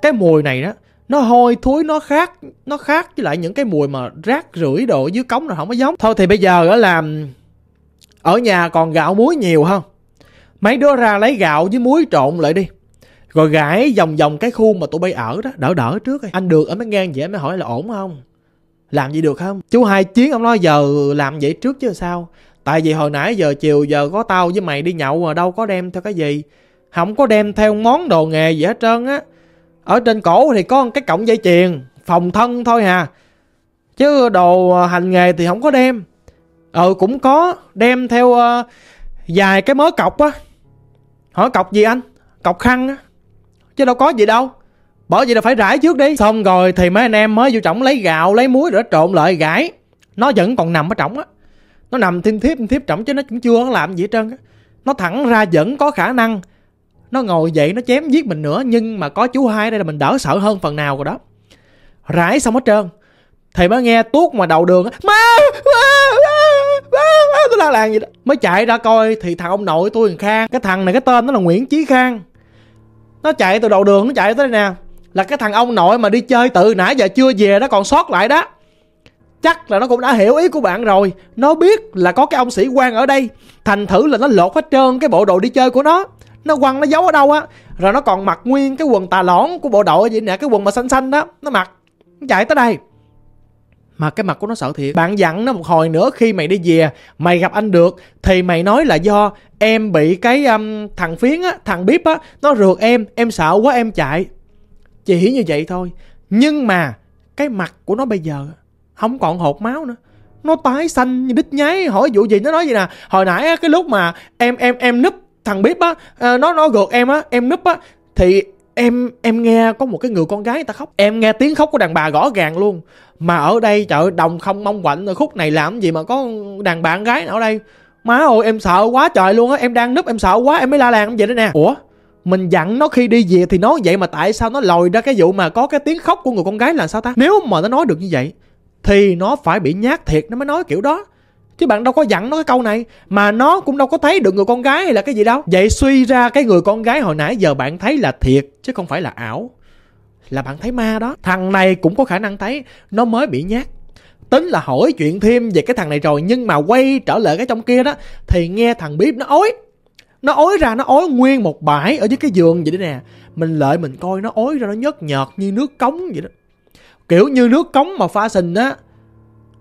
S1: Cái mùi này đó nó hôi, thối, nó khác nó khác với lại những cái mùi mà rác rưởi đồ dưới cống rồi không có giống. Thôi thì bây giờ á là ở nhà còn gạo muối nhiều không mấy đứa ra lấy gạo với muối trộn lại đi. Rồi gãi vòng vòng cái khu mà tụi bay ở đó, đỡ đỡ trước đi anh được ở mấy ngang vậy mới hỏi là ổn không? Làm gì được không? Chú hai chiến ông nói giờ làm vậy trước chứ sao? Tại vì hồi nãy giờ chiều giờ có tao với mày đi nhậu mà đâu có đem theo cái gì. Không có đem theo món đồ nghề gì hết trơn á ở trên cổ thì có cái cọng dây chuyền phòng thân thôi hà. Chứ đồ ờ, hành nghề thì không có đem. Ừ cũng có đem theo uh, vài cái mớ cọc á. Hỏi cọc gì anh? Cọc khăn á. Chứ đâu có gì đâu. Bởi vậy là phải rải trước đi. Xong rồi thì mấy anh em mới vô trọng lấy gạo lấy muối rồi trộn lại gãi. Nó vẫn còn nằm ở trọng á. Nó nằm thiên thiếp thiếp trọng chứ nó cũng chưa làm gì hết trơn á. Nó thẳng ra vẫn có khả năng nó ngồi dậy, nó chém giết mình nữa, nhưng mà có chú hai đây là mình đỡ sợ hơn phần nào rồi đó. Rải xong hết trơn. Thì mới nghe tuốt ngoài đầu đường má tôi la làng gì đó. Mới chạy ra coi thì thằng ông nội tôi thằng khang, cái thằng này, cái tên nó là nguyễn chí khang. Nó chạy từ đầu đường, nó chạy tới đây nè. Là cái thằng ông nội mà đi chơi từ nãy giờ chưa về nó còn sót lại đó. Chắc là nó cũng đã hiểu ý của bạn rồi. Nó biết là có cái ông sĩ quan ở đây. Thành thử là nó lột hết trơn cái bộ đồ đi chơi của nó nó quăng nó giấu ở đâu á. Rồi nó còn mặc nguyên cái quần tà lõn của bộ đội vậy nè cái quần mà xanh xanh đó. Nó mặc nó chạy tới đây. Mà cái mặt của nó sợ thiệt. Bạn dặn nó một hồi nữa khi mày đi về Mày gặp anh được Thì mày nói là do em bị cái um, thằng phiến á Thằng bíp á Nó rượt em Em sợ quá em chạy. Chỉ như vậy thôi. Nhưng mà Cái mặt của nó bây giờ Không còn hột máu nữa. Nó tái xanh như đít nháy. Hỏi vụ gì nó nói gì nè. Hồi nãy á, cái lúc mà em em em núp thằng bếp á à, Nó nó gượt em á Em núp á Thì em em nghe có một cái người con gái người ta khóc. Em nghe tiếng khóc của đàn bà rõ ràng luôn. Mà ở đây chợ đồng không mong quạnh khúc này làm gì mà có đàn bạn gái nào ở đây. Má ơi em sợ quá trời luôn á em đang núp em sợ quá em mới la làng vậy đó nè. Ủa mình dặn nó khi đi về thì nói vậy mà tại sao nó lòi ra cái vụ mà có cái tiếng khóc của người con gái là sao ta? Nếu mà nó nói được như vậy thì nó phải bị nhát thiệt nó mới nói kiểu đó chứ bạn đâu có dặn nó cái câu này, mà nó cũng đâu có thấy được người con gái hay là cái gì đâu. Vậy suy ra cái người con gái hồi nãy giờ bạn thấy là thiệt, chứ không phải là ảo. Là bạn thấy ma đó. Thằng này cũng có khả năng thấy, nó mới bị nhát. Tính là hỏi chuyện thêm về cái thằng này rồi, nhưng mà quay trở lại cái trong kia đó, thì nghe thằng bíp nó ối. Nó ối ra, nó ối nguyên một bãi ở dưới cái giường vậy đó nè. Mình lợi mình coi nó ối ra, nó nhớt nhợt như nước cống vậy đó. Kiểu như nước cống mà pha sình á.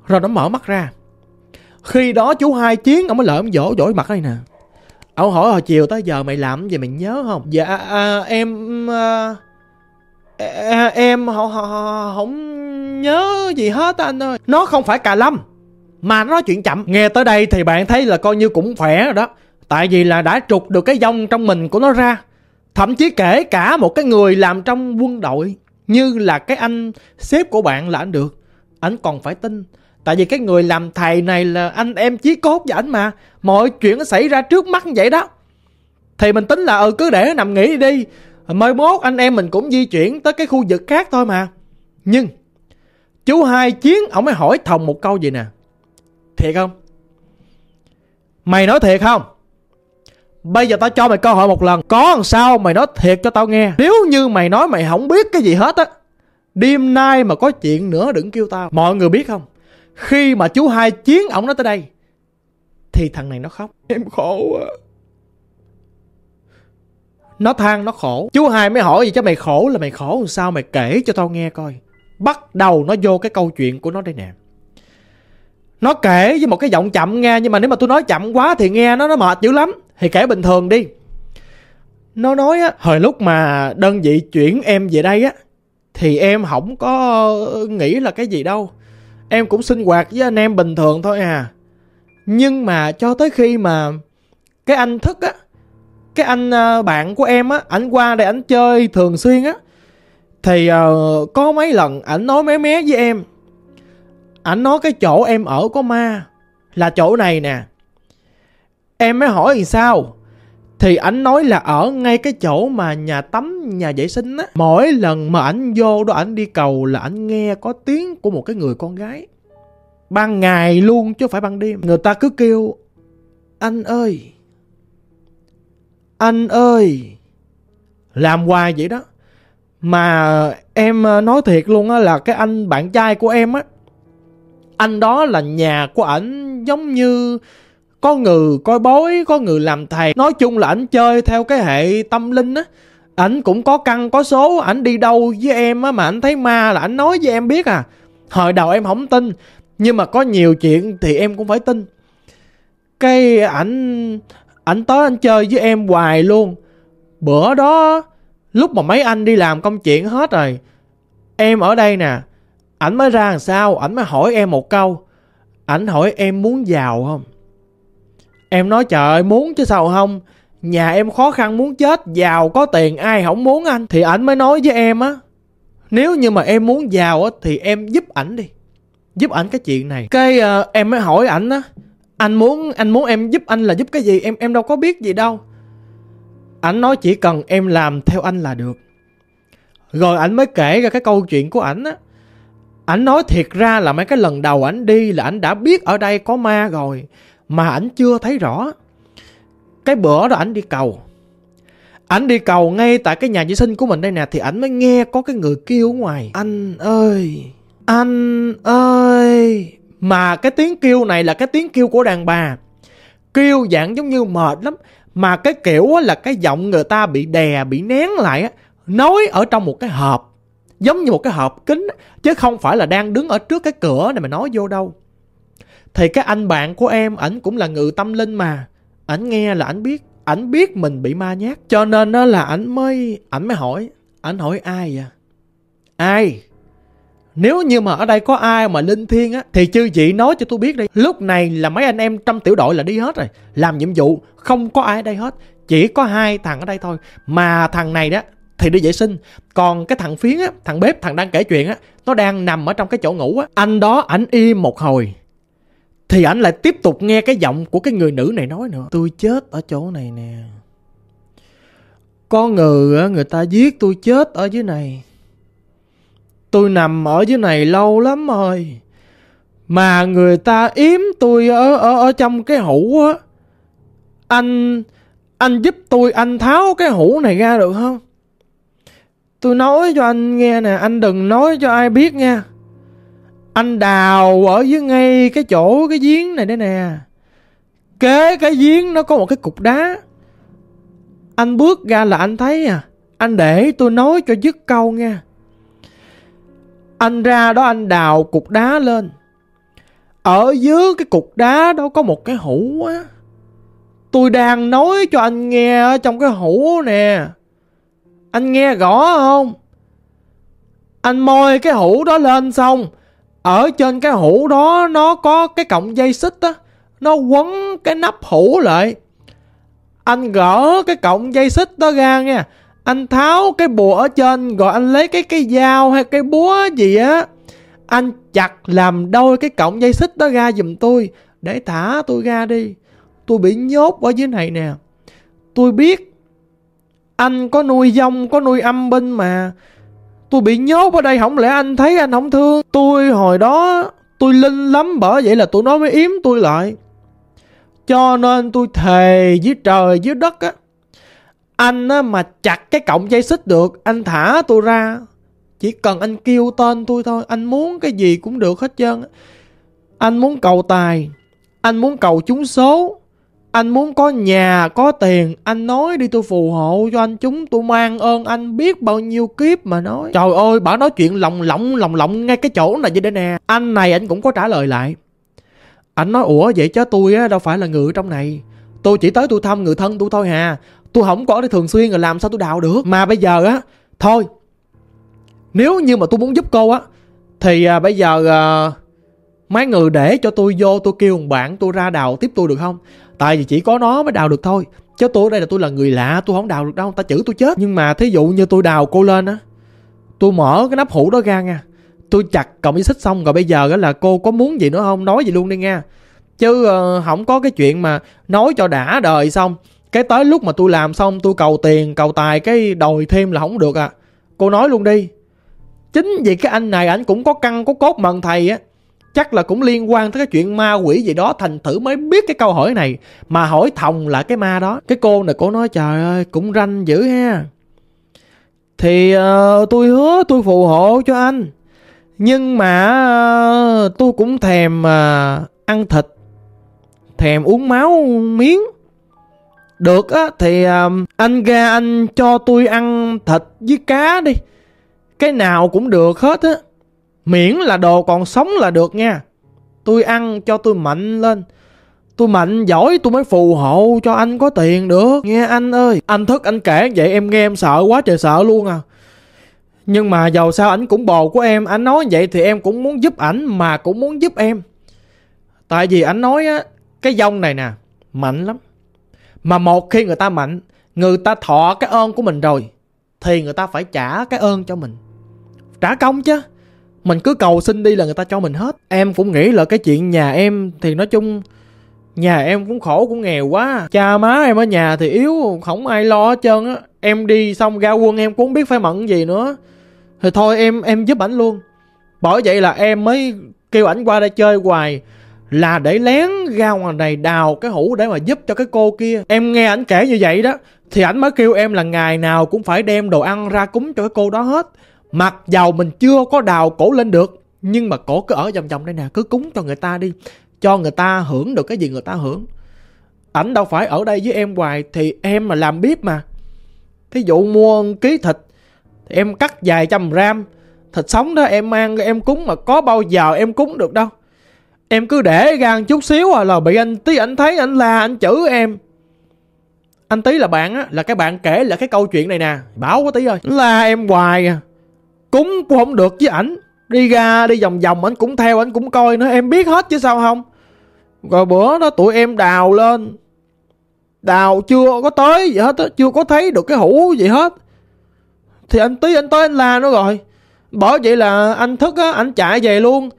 S1: Rồi nó mở mắt ra khi đó chú hai chiến ông mới lợi ông dỗ dỗ mặt đây nè. Ông hỏi hồi chiều tới giờ mày làm gì mày nhớ không? Dạ à, em à, à, em không nhớ gì hết anh ơi. Nó không phải cà lâm mà nó nói chuyện chậm. Nghe tới đây thì bạn thấy là coi như cũng khỏe rồi đó. Tại vì là đã trục được cái dông trong mình của nó ra. Thậm chí kể cả một cái người làm trong quân đội như là cái anh sếp của bạn là anh được. Anh còn phải tin Tại vì cái người làm thầy này là anh em chí cốt với ảnh mà. Mọi chuyện nó xảy ra trước mắt như vậy đó. Thì mình tính là ừ cứ để nó nằm nghỉ đi. Mai mốt anh em mình cũng di chuyển tới cái khu vực khác thôi mà. Nhưng, Chú hai chiến, ông mới hỏi Thồng một câu gì nè. Thiệt không? Mày nói thiệt không? Bây giờ tao cho mày cơ hội một lần. Có làm sao mày nói thiệt cho tao nghe? Nếu như mày nói mày không biết cái gì hết á, Đêm nay mà có chuyện nữa đừng kêu tao. Mọi người biết không? Khi mà chú hai chiến ổng nó tới đây Thì thằng này nó khóc. Em khổ quá. Nó than nó khổ. Chú hai mới hỏi gì cho mày khổ là mày khổ làm sao mày kể cho tao nghe coi. Bắt đầu nó vô cái câu chuyện của nó đây nè. Nó kể với một cái giọng chậm nghe Nhưng mà nếu mà tôi nói chậm quá thì nghe nó nó mệt dữ lắm. Thì kể bình thường đi. Nó nói á Hồi lúc mà đơn vị chuyển em về đây á Thì em không có nghĩ là cái gì đâu Em cũng sinh hoạt với anh em bình thường thôi à. Nhưng mà cho tới khi mà Cái anh thức á Cái anh ờ, bạn của em á Ảnh qua đây ảnh chơi thường xuyên á Thì uh, có mấy lần ảnh nói mé mé với em. Ảnh nói cái chỗ em ở có ma Là chỗ này nè. Em mới hỏi thì sao? Thì ảnh nói là ở ngay cái chỗ mà nhà tắm, nhà vệ sinh á Mỗi lần mà ảnh vô đó ảnh đi cầu là ảnh nghe có tiếng của một cái người con gái. Ban ngày luôn chứ không phải ban đêm. Người ta cứ kêu Anh ơi Anh ơi. Làm hoài vậy đó. Mà em ờ, nói thiệt luôn á là cái anh bạn trai của em á Anh đó là nhà của ảnh giống như có người coi bói, có người làm thầy. Nói chung là ảnh chơi theo cái hệ tâm linh á. Ảnh cũng có căn có số, ảnh đi đâu với em á mà ảnh thấy ma là ảnh nói với em biết à. Hồi đầu em không tin, nhưng mà có nhiều chuyện thì em cũng phải tin. Cái ảnh ảnh tới anh chơi với em hoài luôn. Bữa đó lúc mà mấy anh đi làm công chuyện hết rồi. Em ở đây nè, ảnh mới ra làm sao, ảnh mới hỏi em một câu. Ảnh hỏi em muốn giàu không? Em nói trời ơi muốn chứ sao không? Nhà em khó khăn muốn chết Giàu có tiền ai không muốn anh? Thì ảnh mới nói với em á Nếu như mà em muốn giàu á Thì em giúp ảnh đi Giúp ảnh cái chuyện này. Cái uh, em mới hỏi ảnh á Anh muốn anh muốn em giúp anh là giúp cái gì? Em em đâu có biết gì đâu. Ảnh nói chỉ cần em làm theo anh là được. Rồi ảnh mới kể ra cái câu chuyện của ảnh á. Ảnh nói thiệt ra là mấy cái lần đầu ảnh đi là ảnh đã biết ở đây có ma rồi mà ảnh chưa thấy rõ. Cái bữa đó ảnh đi cầu. Ảnh đi cầu ngay tại cái nhà vệ sinh của mình đây nè, Thì ảnh mới nghe có cái người kêu ở ngoài. Anh ơi Anh ơi. Mà cái tiếng kêu này là cái tiếng kêu của đàn bà. Kêu dạng giống như mệt lắm. Mà cái kiểu là cái giọng người ta bị đè, Bị nén lại á, Nói ở trong một cái hộp. Giống như một cái hộp kính Chứ không phải là đang đứng ở trước cái cửa này mà nói vô đâu. Thì cái anh bạn của em, Ảnh cũng là ngự tâm linh mà. Ảnh nghe là ảnh biết ảnh biết mình bị ma nhát. Cho nên đó là ảnh mới ảnh mới hỏi, ảnh hỏi ai vậy? Ai? Nếu như mà ở đây có ai mà linh thiêng á, thì chư vị nói cho tôi biết đi. Lúc này là mấy anh em trong tiểu đội là đi hết rồi. Làm nhiệm vụ, không có ai ở đây hết. Chỉ có hai thằng ở đây thôi. Mà thằng này đó, thì đi vệ sinh. Còn cái thằng phiến á, thằng bếp, thằng đang kể chuyện á, nó đang nằm ở trong cái chỗ ngủ á. Anh đó, ảnh im một hồi thì ảnh lại tiếp tục nghe cái giọng của cái người nữ này nói nữa. Tôi chết ở chỗ này nè. Có người người ta giết tôi chết ở dưới này. Tôi nằm ở dưới này lâu lắm rồi. Mà người ta yếm tôi ở ở ở trong cái hũ á. Anh Anh giúp tôi, anh tháo cái hũ này ra được không? Tôi nói cho anh nghe nè, Anh đừng nói cho ai biết nha anh đào ở dưới ngay cái chỗ cái giếng này đây nè. Kế cái giếng nó có một cái cục đá. Anh bước ra là anh thấy à anh để tôi nói cho dứt câu nha anh ra đó anh đào cục đá lên. Ở dưới cái cục đá đó có một cái hũ á. Tôi đang nói cho anh nghe ở trong cái hũ nè. Anh nghe rõ không? Anh moi cái hũ đó lên xong ở trên cái hũ đó, nó có cái cọng dây xích á. Nó quấn cái nắp hũ lại. Anh gỡ cái cọng dây xích đó ra nha. Anh tháo cái bùa ở trên, rồi anh lấy cái cái dao hay cái búa gì á. Anh chặt làm đôi cái cọng dây xích đó ra giùm tôi. Để thả tôi ra đi. Tôi bị nhốt ở dưới này nè. Tôi biết anh có nuôi dông, có nuôi âm binh mà. Tôi bị nhốt ở đây không lẽ anh thấy anh không thương Tôi hồi đó? Tôi linh lắm bởi vậy là tụi nó mới yếm tôi lại. Cho nên tôi thề với trời với đất á. Anh á, mà chặt cái cọng dây xích được Anh thả tôi ra. Chỉ cần anh kêu tên tôi thôi Anh muốn cái gì cũng được hết trơn Anh muốn cầu tài Anh muốn cầu trúng số anh muốn có nhà, có tiền, anh nói đi tôi phù hộ cho anh chúng tôi mang ơn anh biết bao nhiêu kiếp mà nói. Trời ơi, bà nói chuyện lòng lộng lòng lộng ngay cái chỗ này vậy đây nè. Anh này anh cũng có trả lời lại. Anh nói ủa vậy chứ tôi á đâu phải là người trong này. Tôi chỉ tới tôi thăm người thân tôi thôi hà. Tôi không có đi thường xuyên rồi làm sao tôi đào được. Mà bây giờ á, thôi. Nếu như mà tôi muốn giúp cô á, thì à, bây giờ à, mấy người để cho tôi vô tôi kêu bạn tôi ra đào tiếp tôi được không? Tại vì chỉ có nó mới đào được thôi. Chứ tôi ở đây là tôi là người lạ tôi không đào được đâu ta chữ tôi chết. Nhưng mà thí dụ như tôi đào cô lên á tôi mở cái nắp hũ đó ra nha. Tôi chặt cộng với xích xong rồi bây giờ là cô có muốn gì nữa không? Nói gì luôn đi nha. Chứ uh, không có cái chuyện mà nói cho đã đời xong cái tới lúc mà tôi làm xong tôi cầu tiền cầu tài cái đòi thêm là không được à. Cô nói luôn đi. Chính vì cái anh này ảnh cũng có căn có cốt mần thầy á chắc là cũng liên quan tới cái chuyện ma quỷ gì đó. Thành thử mới biết cái câu hỏi này. Mà hỏi thòng là cái ma đó. Cái cô này cô nói trời ơi cũng ranh dữ ha. Thì uh, tôi hứa tôi phù hộ cho anh. Nhưng mà uh, tôi cũng thèm uh, ăn thịt thèm uống máu miếng. Được á thì uh, anh ra anh cho tôi ăn thịt với cá đi. Cái nào cũng được hết á. Miễn là đồ còn sống là được nha. Tôi ăn cho tôi mạnh lên. Tôi mạnh giỏi tôi mới phù hộ cho anh có tiền được. Nghe anh ơi. Anh thức anh kể vậy em nghe em sợ quá trời sợ luôn à. Nhưng mà dầu sao ảnh cũng bồ của em. Anh nói vậy thì em cũng muốn giúp ảnh mà cũng muốn giúp em. Tại vì anh nói á. Cái dông này nè. Mạnh lắm. Mà một khi người ta mạnh. Người ta thọ cái ơn của mình rồi. Thì người ta phải trả cái ơn cho mình. Trả công chứ. Mình cứ cầu xin đi là người ta cho mình hết. Em cũng nghĩ là cái chuyện nhà em Thì nói chung, Nhà em cũng khổ, cũng nghèo quá. Cha má em ở nhà thì yếu, Không ai lo hết trơn á. Em đi xong ra quân em cũng không biết phải mận gì nữa. Thì thôi em em giúp ảnh luôn. Bởi vậy là em mới kêu ảnh qua đây chơi hoài, Là để lén ra ngoài này đào cái hũ để mà giúp cho cái cô kia. Em nghe ảnh kể như vậy đó, Thì ảnh mới kêu em là ngày nào cũng phải đem đồ ăn ra cúng cho cái cô đó hết. Mặc dầu mình chưa có đào cổ lên được, Nhưng mà cổ cứ ở vòng vòng đây nè, Cứ cúng cho người ta đi, Cho người ta hưởng được cái gì người ta hưởng. Ảnh đâu phải ở đây với em hoài, Thì em mà làm biết mà. Thí dụ mua ký thịt, Thì em cắt vài trăm gram Thịt sống đó, em mang em cúng mà có bao giờ em cúng được đâu. Em cứ để gan chút xíu à là bị anh tí anh thấy anh la anh chửi em. Anh tí là bạn á, Là cái bạn kể là cái câu chuyện này nè. Báo quá tí ơi, La em hoài à. Cúng cũng không được với ảnh. Đi ra, đi vòng vòng, ảnh cũng theo, ảnh cũng coi nữa. Em biết hết chứ sao không? Rồi bữa đó tụi em đào lên. Đào chưa có tới gì hết á, Chưa có thấy được cái hũ gì hết. Thì anh tí anh tới anh la nó rồi. Bởi vậy là anh thức á, Anh chạy về luôn.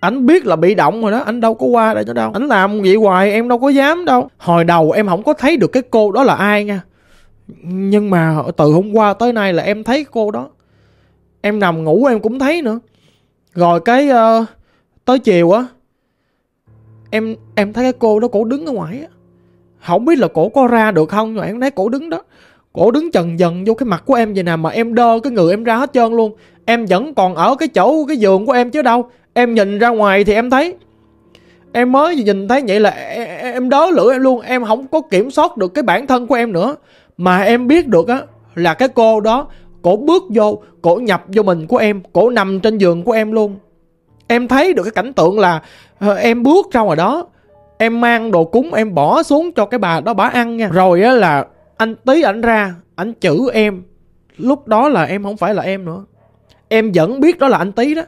S1: Anh biết là bị động rồi đó Anh đâu có qua đây cho đâu. Anh làm vậy hoài, em đâu có dám đâu. Hồi đầu em không có thấy được cái cô đó là ai nha. Nhưng mà từ hôm qua tới nay là em thấy cô đó Em nằm ngủ em cũng thấy nữa. Rồi cái uh, Tới chiều á Em em thấy cái cô đó cổ đứng ở ngoài á. Không biết là cổ có ra được không Nhưng mà em thấy cổ đứng đó. Cổ đứng chần dần vô cái mặt của em vậy nè Mà em đơ cái người em ra hết trơn luôn. Em vẫn còn ở cái chỗ cái giường của em chứ đâu. Em nhìn ra ngoài thì em thấy. Em mới nhìn thấy vậy là e, e, em đớ lửa em luôn. Em không có kiểm soát được cái bản thân của em nữa. Mà em biết được á Là cái cô đó Cổ bước vô Cổ nhập vô mình của em Cổ nằm trên giường của em luôn. Em thấy được cái cảnh tượng là ờ, Em bước ra ngoài đó Em mang đồ cúng em bỏ xuống cho cái bà đó bà ăn nha. Rồi á là anh tí ảnh ra Ảnh chữ em. Lúc đó là em không phải là em nữa. Em vẫn biết đó là anh tí đó.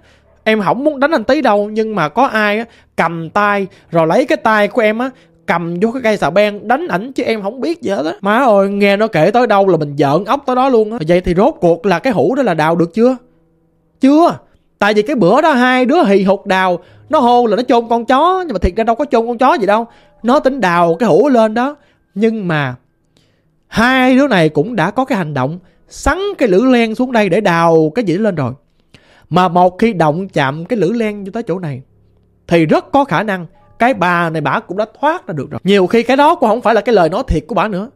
S1: Em không muốn đánh anh tí đâu Nhưng mà có ai á, cầm tay Rồi lấy cái tay của em á cầm vô cái cây xà beng, đánh ảnh chứ em không biết gì hết á. Má ơi, nghe nó kể tới đâu là mình giỡn ốc tới đó luôn á. Vậy thì rốt cuộc là cái hũ đó là đào được chưa? Chưa. Tại vì cái bữa đó hai đứa hì hục đào, nó hô là nó chôn con chó, nhưng mà thiệt ra đâu có chôn con chó gì đâu. Nó tính đào cái hũ lên đó. Nhưng mà hai đứa này cũng đã có cái hành động, sắn cái lưỡi len xuống đây để đào cái gì lên rồi. Mà một khi động chạm cái lưỡi len vô tới chỗ này, thì rất có khả năng cái bà này bà cũng đã thoát ra được rồi. Nhiều khi cái đó cũng không phải là cái lời nói thiệt của bà nữa.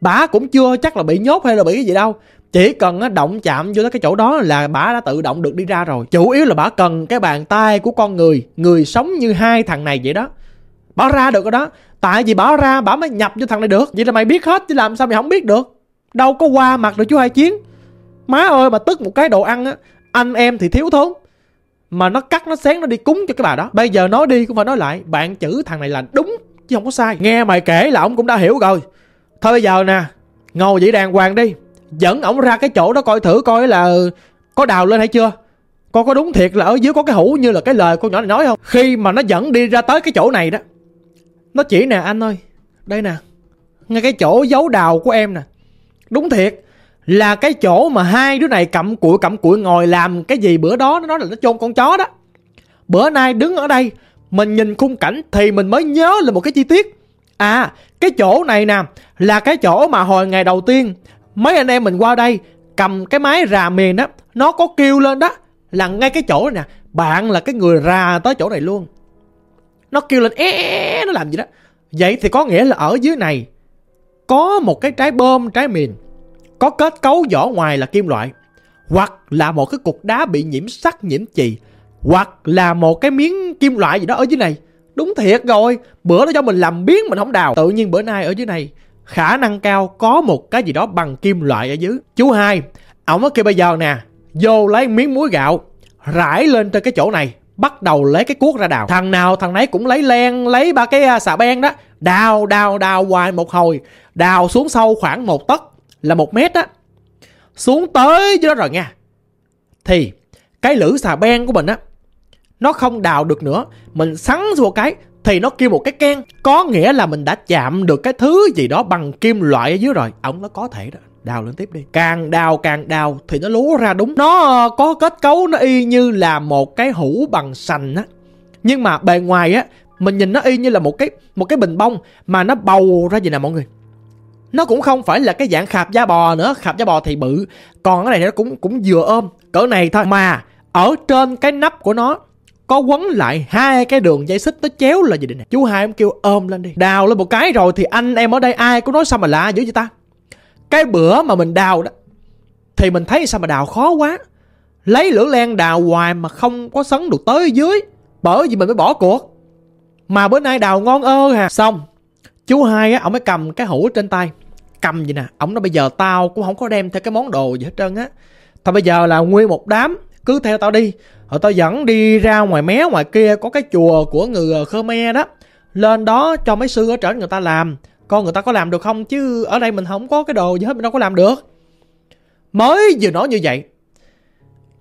S1: Bà cũng chưa chắc là bị nhốt hay là bị cái gì đâu. Chỉ cần động chạm vô cái chỗ đó là bà đã tự động được đi ra rồi. Chủ yếu là bà cần cái bàn tay của con người người sống như hai thằng này vậy đó. Bà ra được rồi đó. Tại vì bà ra, bà mới nhập vô thằng này được. Vậy là mày biết hết chứ làm sao mày không biết được. Đâu có qua mặt được chú hai chiến. Má ơi, mà tức một cái đồ ăn á, anh em thì thiếu thốn mà nó cắt, nó sáng nó đi cúng cho cái bà đó. Bây giờ nói đi cũng phải nói lại. Bạn chữ thằng này là đúng, chứ không có sai. Nghe mày kể là ông cũng đã hiểu rồi. Thôi bây giờ nè, ngồi vậy đàng hoàng đi. Dẫn ổng ra cái chỗ đó coi thử coi là có đào lên hay chưa. Con có đúng thiệt là ở dưới có cái hũ như là cái lời con nhỏ này nói không? Khi mà nó dẫn đi ra tới cái chỗ này đó, nó chỉ nè, anh ơi, đây nè, ngay cái chỗ giấu đào của em nè. Đúng thiệt là cái chỗ mà hai đứa này cặm cụi cặm cụi ngồi làm cái gì. Bữa đó nó nói là nó chôn con chó đó. Bữa nay đứng ở đây, mình nhìn khung cảnh thì mình mới nhớ là một cái chi tiết. À cái chỗ này nè, là cái chỗ mà hồi ngày đầu tiên mấy anh em mình qua đây cầm cái máy rà miền đó nó có kêu lên đó là ngay cái chỗ này nè. Bạn là cái người rà tới chỗ này luôn. Nó kêu lên é nó làm gì đó. Vậy thì có nghĩa là ở dưới này có một cái trái bơm, trái mìn có kết cấu vỏ ngoài là kim loại, hoặc là một cái cục đá bị nhiễm sắt nhiễm chì, hoặc là một cái miếng kim loại gì đó ở dưới này. Đúng thiệt rồi, bữa đó cho mình làm biến mình không đào. Tự nhiên bữa nay ở dưới này, khả năng cao có một cái gì đó bằng kim loại ở dưới. Chú hai ổng kia bây giờ nè, vô lấy miếng muối gạo, rải lên trên cái chỗ này, bắt đầu lấy cái cuốc ra đào. Thằng nào thằng nấy cũng lấy len, lấy ba cái à, xà beng đó, đào đào đào hoài một hồi, đào xuống sâu khoảng một tấc là một mét á. Xuống tới dưới đó rồi nha. Thì cái lưỡi xà beng của mình á, nó không đào được nữa. Mình sắn vô cái thì nó kêu một cái ken. Có nghĩa là mình đã chạm được cái thứ gì đó bằng kim loại ở dưới rồi. Ổng nó có thể đó. Đào lên tiếp đi. Càng đào càng đào thì nó lúa ra đúng. Nó có kết cấu nó y như là một cái hũ bằng sành á. Nhưng mà bề ngoài á, mình nhìn nó y như là một cái một cái bình bông mà nó bầu ra gì nè mọi người nó cũng không phải là cái dạng khạp da bò nữa, khạp da bò thì bự. Còn cái này nó cũng cũng vừa ôm. Cỡ này thôi. Mà ở trên cái nắp của nó, có quấn lại hai cái đường dây xích nó chéo là gì đây nè. Chú hai ông kêu ôm lên đi. Đào lên một cái rồi thì anh em ở đây ai cũng nói sao mà lạ dữ vậy ta? Cái bữa mà mình đào đó, Thì mình thấy sao mà đào khó quá. Lấy lửa len đào hoài mà không có sấn được tới dưới. Bởi vì mình mới bỏ cuộc. Mà bữa nay đào ngon ơ hà. Xong. Chú hai á, ông mới cầm cái hũ trên tay. Cầm gì nè? Ông nói bây giờ tao cũng không có đem theo cái món đồ gì hết trơn á. Thôi bây giờ là nguyên một đám Cứ theo tao đi. Rồi tao dẫn đi ra ngoài mé ngoài kia Có cái chùa của người ờ, Khmer đó. Lên đó cho mấy sư ở trển người ta làm. Con người ta có làm được không Chứ ở đây mình không có cái đồ gì hết Mình đâu có làm được. Mới vừa nói như vậy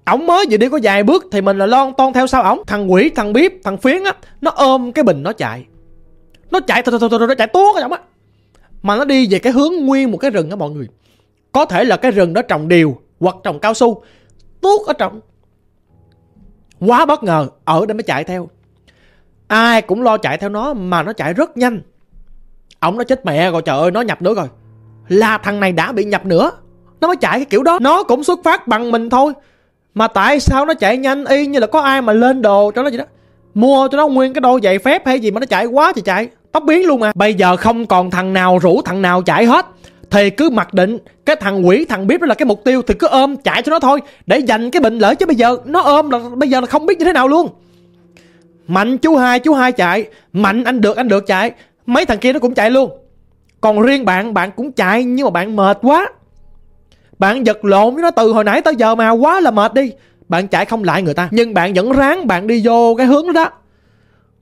S1: Ổng mới vừa đi có vài bước Thì mình là lon ton theo sau ổng. Thằng quỷ, thằng biếp, thằng phiến á Nó ôm cái bình nó chạy. Nó chạy, thôi thôi thôi nó chạy tuốt cái ổng á. Mà nó đi về cái hướng nguyên một cái rừng á mọi người. Có thể là cái rừng đó trồng điều Hoặc trồng cao su. Tuốt ở trong. Quá bất ngờ, Ở đây mới chạy theo. Ai cũng lo chạy theo nó Mà nó chạy rất nhanh. Ông nó chết mẹ rồi, trời ơi, nó nhập nữa rồi. Là thằng này đã bị nhập nữa. Nó mới chạy cái kiểu đó. Nó cũng xuất phát bằng mình thôi. Mà tại sao nó chạy nhanh y như là có ai mà lên đồ cho nó vậy đó? Mua cho nó nguyên cái đôi giày phép hay gì mà nó chạy quá thì chạy. Tóc biến luôn mà Bây giờ không còn thằng nào rủ thằng nào chạy hết. Thì cứ mặc định Cái thằng quỷ, thằng biết đó là cái mục tiêu, Thì cứ ôm chạy cho nó thôi, Để giành cái bệnh lỡ. Chứ bây giờ nó ôm là bây giờ là không biết như thế nào luôn. Mạnh chú hai chú hai chạy. Mạnh anh được anh được chạy. Mấy thằng kia nó cũng chạy luôn. Còn riêng bạn bạn cũng chạy, Nhưng mà bạn mệt quá. Bạn giật lộn với nó từ hồi nãy tới giờ mà, quá là mệt đi. Bạn chạy không lại người ta. Nhưng bạn vẫn ráng bạn đi vô cái hướng đó đó.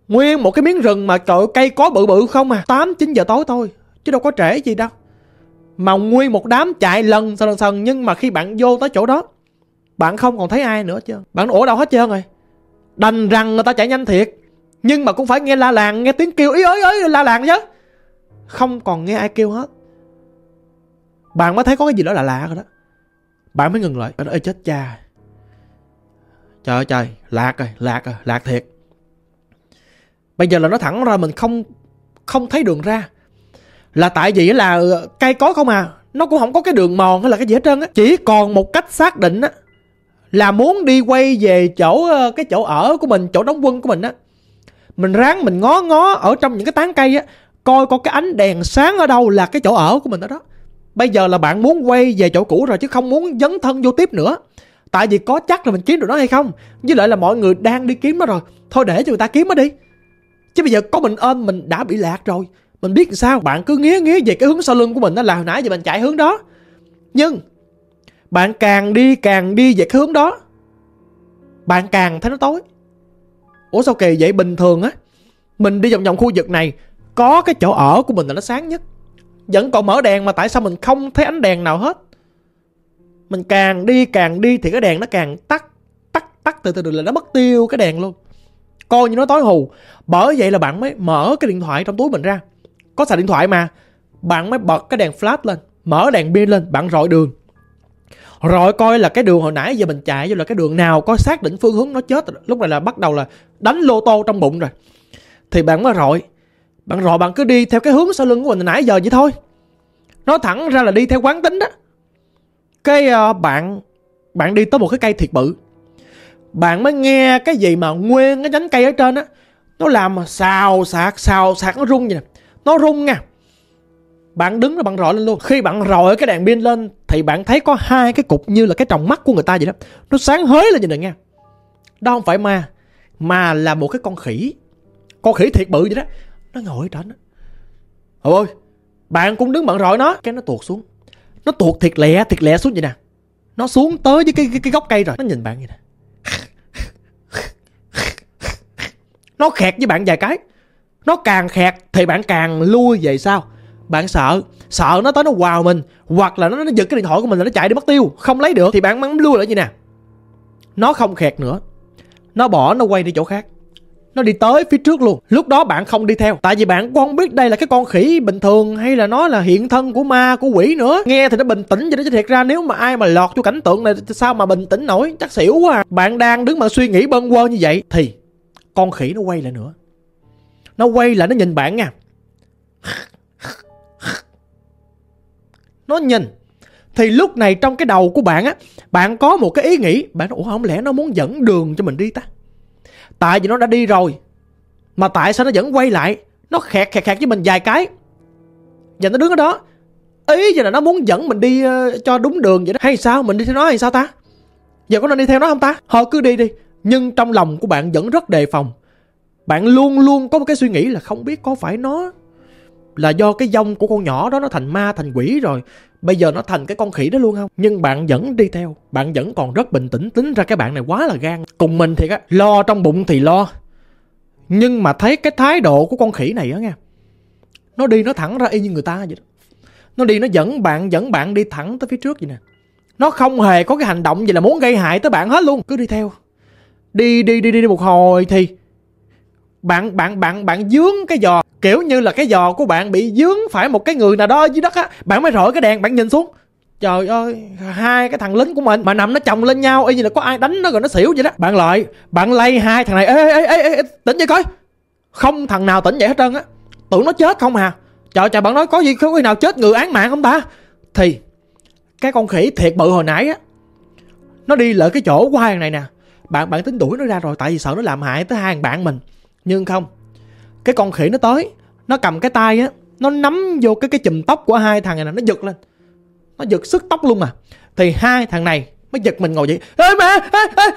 S1: Nguyên một cái miếng rừng mà trời cây có bự bự không à? 8-9 giờ tối thôi, Chứ đâu có trễ gì đâu. Mà nguyên một đám chạy lần, sần sần, Nhưng mà khi bạn vô tới chỗ đó, Bạn không còn thấy ai nữa chứ. Bạn ủa đâu hết trơn rồi. Đành rằng người ta chạy nhanh thiệt, Nhưng mà cũng phải nghe la làng, Nghe tiếng kêu, ý ới ới la làng chứ. Không còn nghe ai kêu hết. Bạn mới thấy có cái gì đó là lạ rồi đó. Bạn mới ngừng lại. Bạn nói chết cha Trời ơi, trời, Lạc rồi lạc rồi, lạc thiệt. Bây giờ là nó thẳng ra mình không Không thấy đường ra. Là tại vì là cây cối không à Nó cũng không có cái đường mòn hay là cái gì hết trơn á. Chỉ còn một cách xác định á, là muốn đi quay về chỗ ờ, cái chỗ ở của mình, chỗ đóng quân của mình á. Mình ráng mình ngó ngó ở trong những cái tán cây á, coi có cái ánh đèn sáng ở đâu là cái chỗ ở của mình ở đó. Bây giờ là bạn muốn quay về chỗ cũ rồi chứ không muốn dấn thân vô tiếp nữa. Tại vì có chắc là mình kiếm được nó hay không? Với lại là mọi người đang đi kiếm nó rồi. Thôi để cho người ta kiếm nó đi chứ bây giờ có mình ôm, mình đã bị lạc rồi. Mình biết làm sao? Bạn cứ nghía nghía về cái hướng sau lưng của mình. Đó là hồi nãy giờ mình chạy hướng đó. Nhưng bạn càng đi càng đi về cái hướng đó, Bạn càng thấy nó tối. Ủa sao kỳ vậy? Bình thường á, Mình đi vòng vòng khu vực này, Có cái chỗ ở của mình là nó sáng nhất. Vẫn còn mở đèn mà tại sao mình không thấy ánh đèn nào hết? Mình càng đi càng đi Thì cái đèn nó càng tắt Tắt tắt từ từ từ là nó mất tiêu cái đèn luôn. Coi như nó tối hù. Bởi vậy là bạn mới mở cái điện thoại trong túi mình ra. Có xài điện thoại mà. Bạn mới bật cái đèn flash lên. Mở đèn pin lên. Bạn rọi đường. Rồi coi là cái đường hồi nãy giờ mình chạy vô là cái đường nào có xác định phương hướng nó chết. Lúc này là bắt đầu là đánh lô tô trong bụng rồi. Thì bạn mới rọi. Bạn rọi bạn cứ đi theo cái hướng sau lưng của mình nãy giờ vậy thôi. Nó thẳng ra là đi theo quán tính đó. Cái uh, bạn bạn đi tới một cái cây thiệt bự bạn mới nghe cái gì mà nguyên cái nhánh cây ở trên á. Nó làm mà xào xạc xào xạc nó rung vậy nè. Nó rung nha. Bạn đứng rồi bạn rọi lên luôn. Khi bạn rọi cái đèn pin lên thì bạn thấy có hai cái cục như là cái tròng mắt của người ta vậy đó. Nó sáng hới lên vậy nè nha. Đó không phải ma mà là một cái con khỉ. Con khỉ thiệt bự vậy đó. Nó ngồi ở trên đó. Ôi bạn cũng đứng bạn rọi nó. Cái nó tuột xuống. Nó tuột thiệt lẹ thiệt lẹ xuống vậy nè. Nó xuống tới với cái, cái, cái gốc cây rồi. Nó nhìn bạn vậy nè. Nó khẹt với bạn vài cái. Nó càng khẹt thì bạn càng lui về sau. Bạn sợ sợ nó tới nó quào mình hoặc là nó, nó giật cái điện thoại của mình là nó chạy đi mất tiêu không lấy được thì bạn mắng lui lại như nè nó không khẹt nữa. Nó bỏ nó quay đi chỗ khác. Nó đi tới phía trước luôn. Lúc đó bạn không đi theo. Tại vì bạn cũng không biết đây là cái con khỉ bình thường hay là nó là hiện thân của ma của quỷ nữa. Nghe thì nó bình tĩnh cho nó chứ thiệt ra nếu mà ai mà lọt vô cảnh tượng này sao mà bình tĩnh nổi? Chắc xỉu quá à. bạn đang đứng mà suy nghĩ bâng quơ như vậy thì con khỉ nó quay lại nữa. Nó quay lại nó nhìn bạn nha. Nó nhìn. Thì lúc này trong cái đầu của bạn á bạn có một cái ý nghĩ. Bạn nói, ủa không lẽ nó muốn dẫn đường cho mình đi ta? Tại vì nó đã đi rồi mà tại sao nó vẫn quay lại? Nó khẹt khẹt khẹt với mình vài cái. Và nó đứng ở đó. Ý vậy là nó muốn dẫn mình đi uh, cho đúng đường vậy đó. Hay sao? Mình đi theo nó hay sao ta? Giờ có nên đi theo nó không ta? Họ cứ đi đi nhưng trong lòng của bạn vẫn rất đề phòng. Bạn luôn luôn có một cái suy nghĩ là không biết có phải nó là do cái dông của con nhỏ đó nó thành ma, thành quỷ rồi. Bây giờ nó thành cái con khỉ đó luôn không? Nhưng bạn vẫn đi theo. Bạn vẫn còn rất bình tĩnh, tính ra cái bạn này quá là gan. Cùng mình thì á lo trong bụng thì lo. Nhưng mà thấy cái thái độ của con khỉ này á nghe, nó đi nó thẳng ra y như người ta vậy đó. Nó đi nó dẫn bạn dẫn bạn đi thẳng tới phía trước vậy nè. Nó không hề có cái hành động gì là muốn gây hại tới bạn hết luôn. Cứ đi theo đi đi đi đi, một hồi thì bạn bạn bạn bạn dướng cái giò. Kiểu như là cái giò của bạn bị dướng phải một cái người nào đó dưới đất á. Bạn mới rọi cái đèn bạn nhìn xuống. Trời ơi hai cái thằng lính của mình mà nằm nó chồng lên nhau y như là có ai đánh nó rồi nó xỉu vậy đó. Bạn lợi bạn lay hai thằng này ê ê ê ê, ê tỉnh vậy coi. Không thằng nào tỉnh vậy hết trơn á. Tưởng nó chết không hà trời trời bạn nói có gì có người nào chết người án mạng không ta? Thì cái con khỉ thiệt bự hồi nãy á nó đi lại cái chỗ của hai thằng này nè bạn bạn tính đuổi nó ra rồi tại vì sợ nó làm hại tới hai bạn mình. Nhưng không cái con khỉ nó tới nó cầm cái tay á nó nắm vô cái cái chùm tóc của hai thằng này nè nó giật lên. Nó giật sức tóc luôn mà thì hai thằng này mới giật mình ngồi dậy. Ê mẹ ê, ê.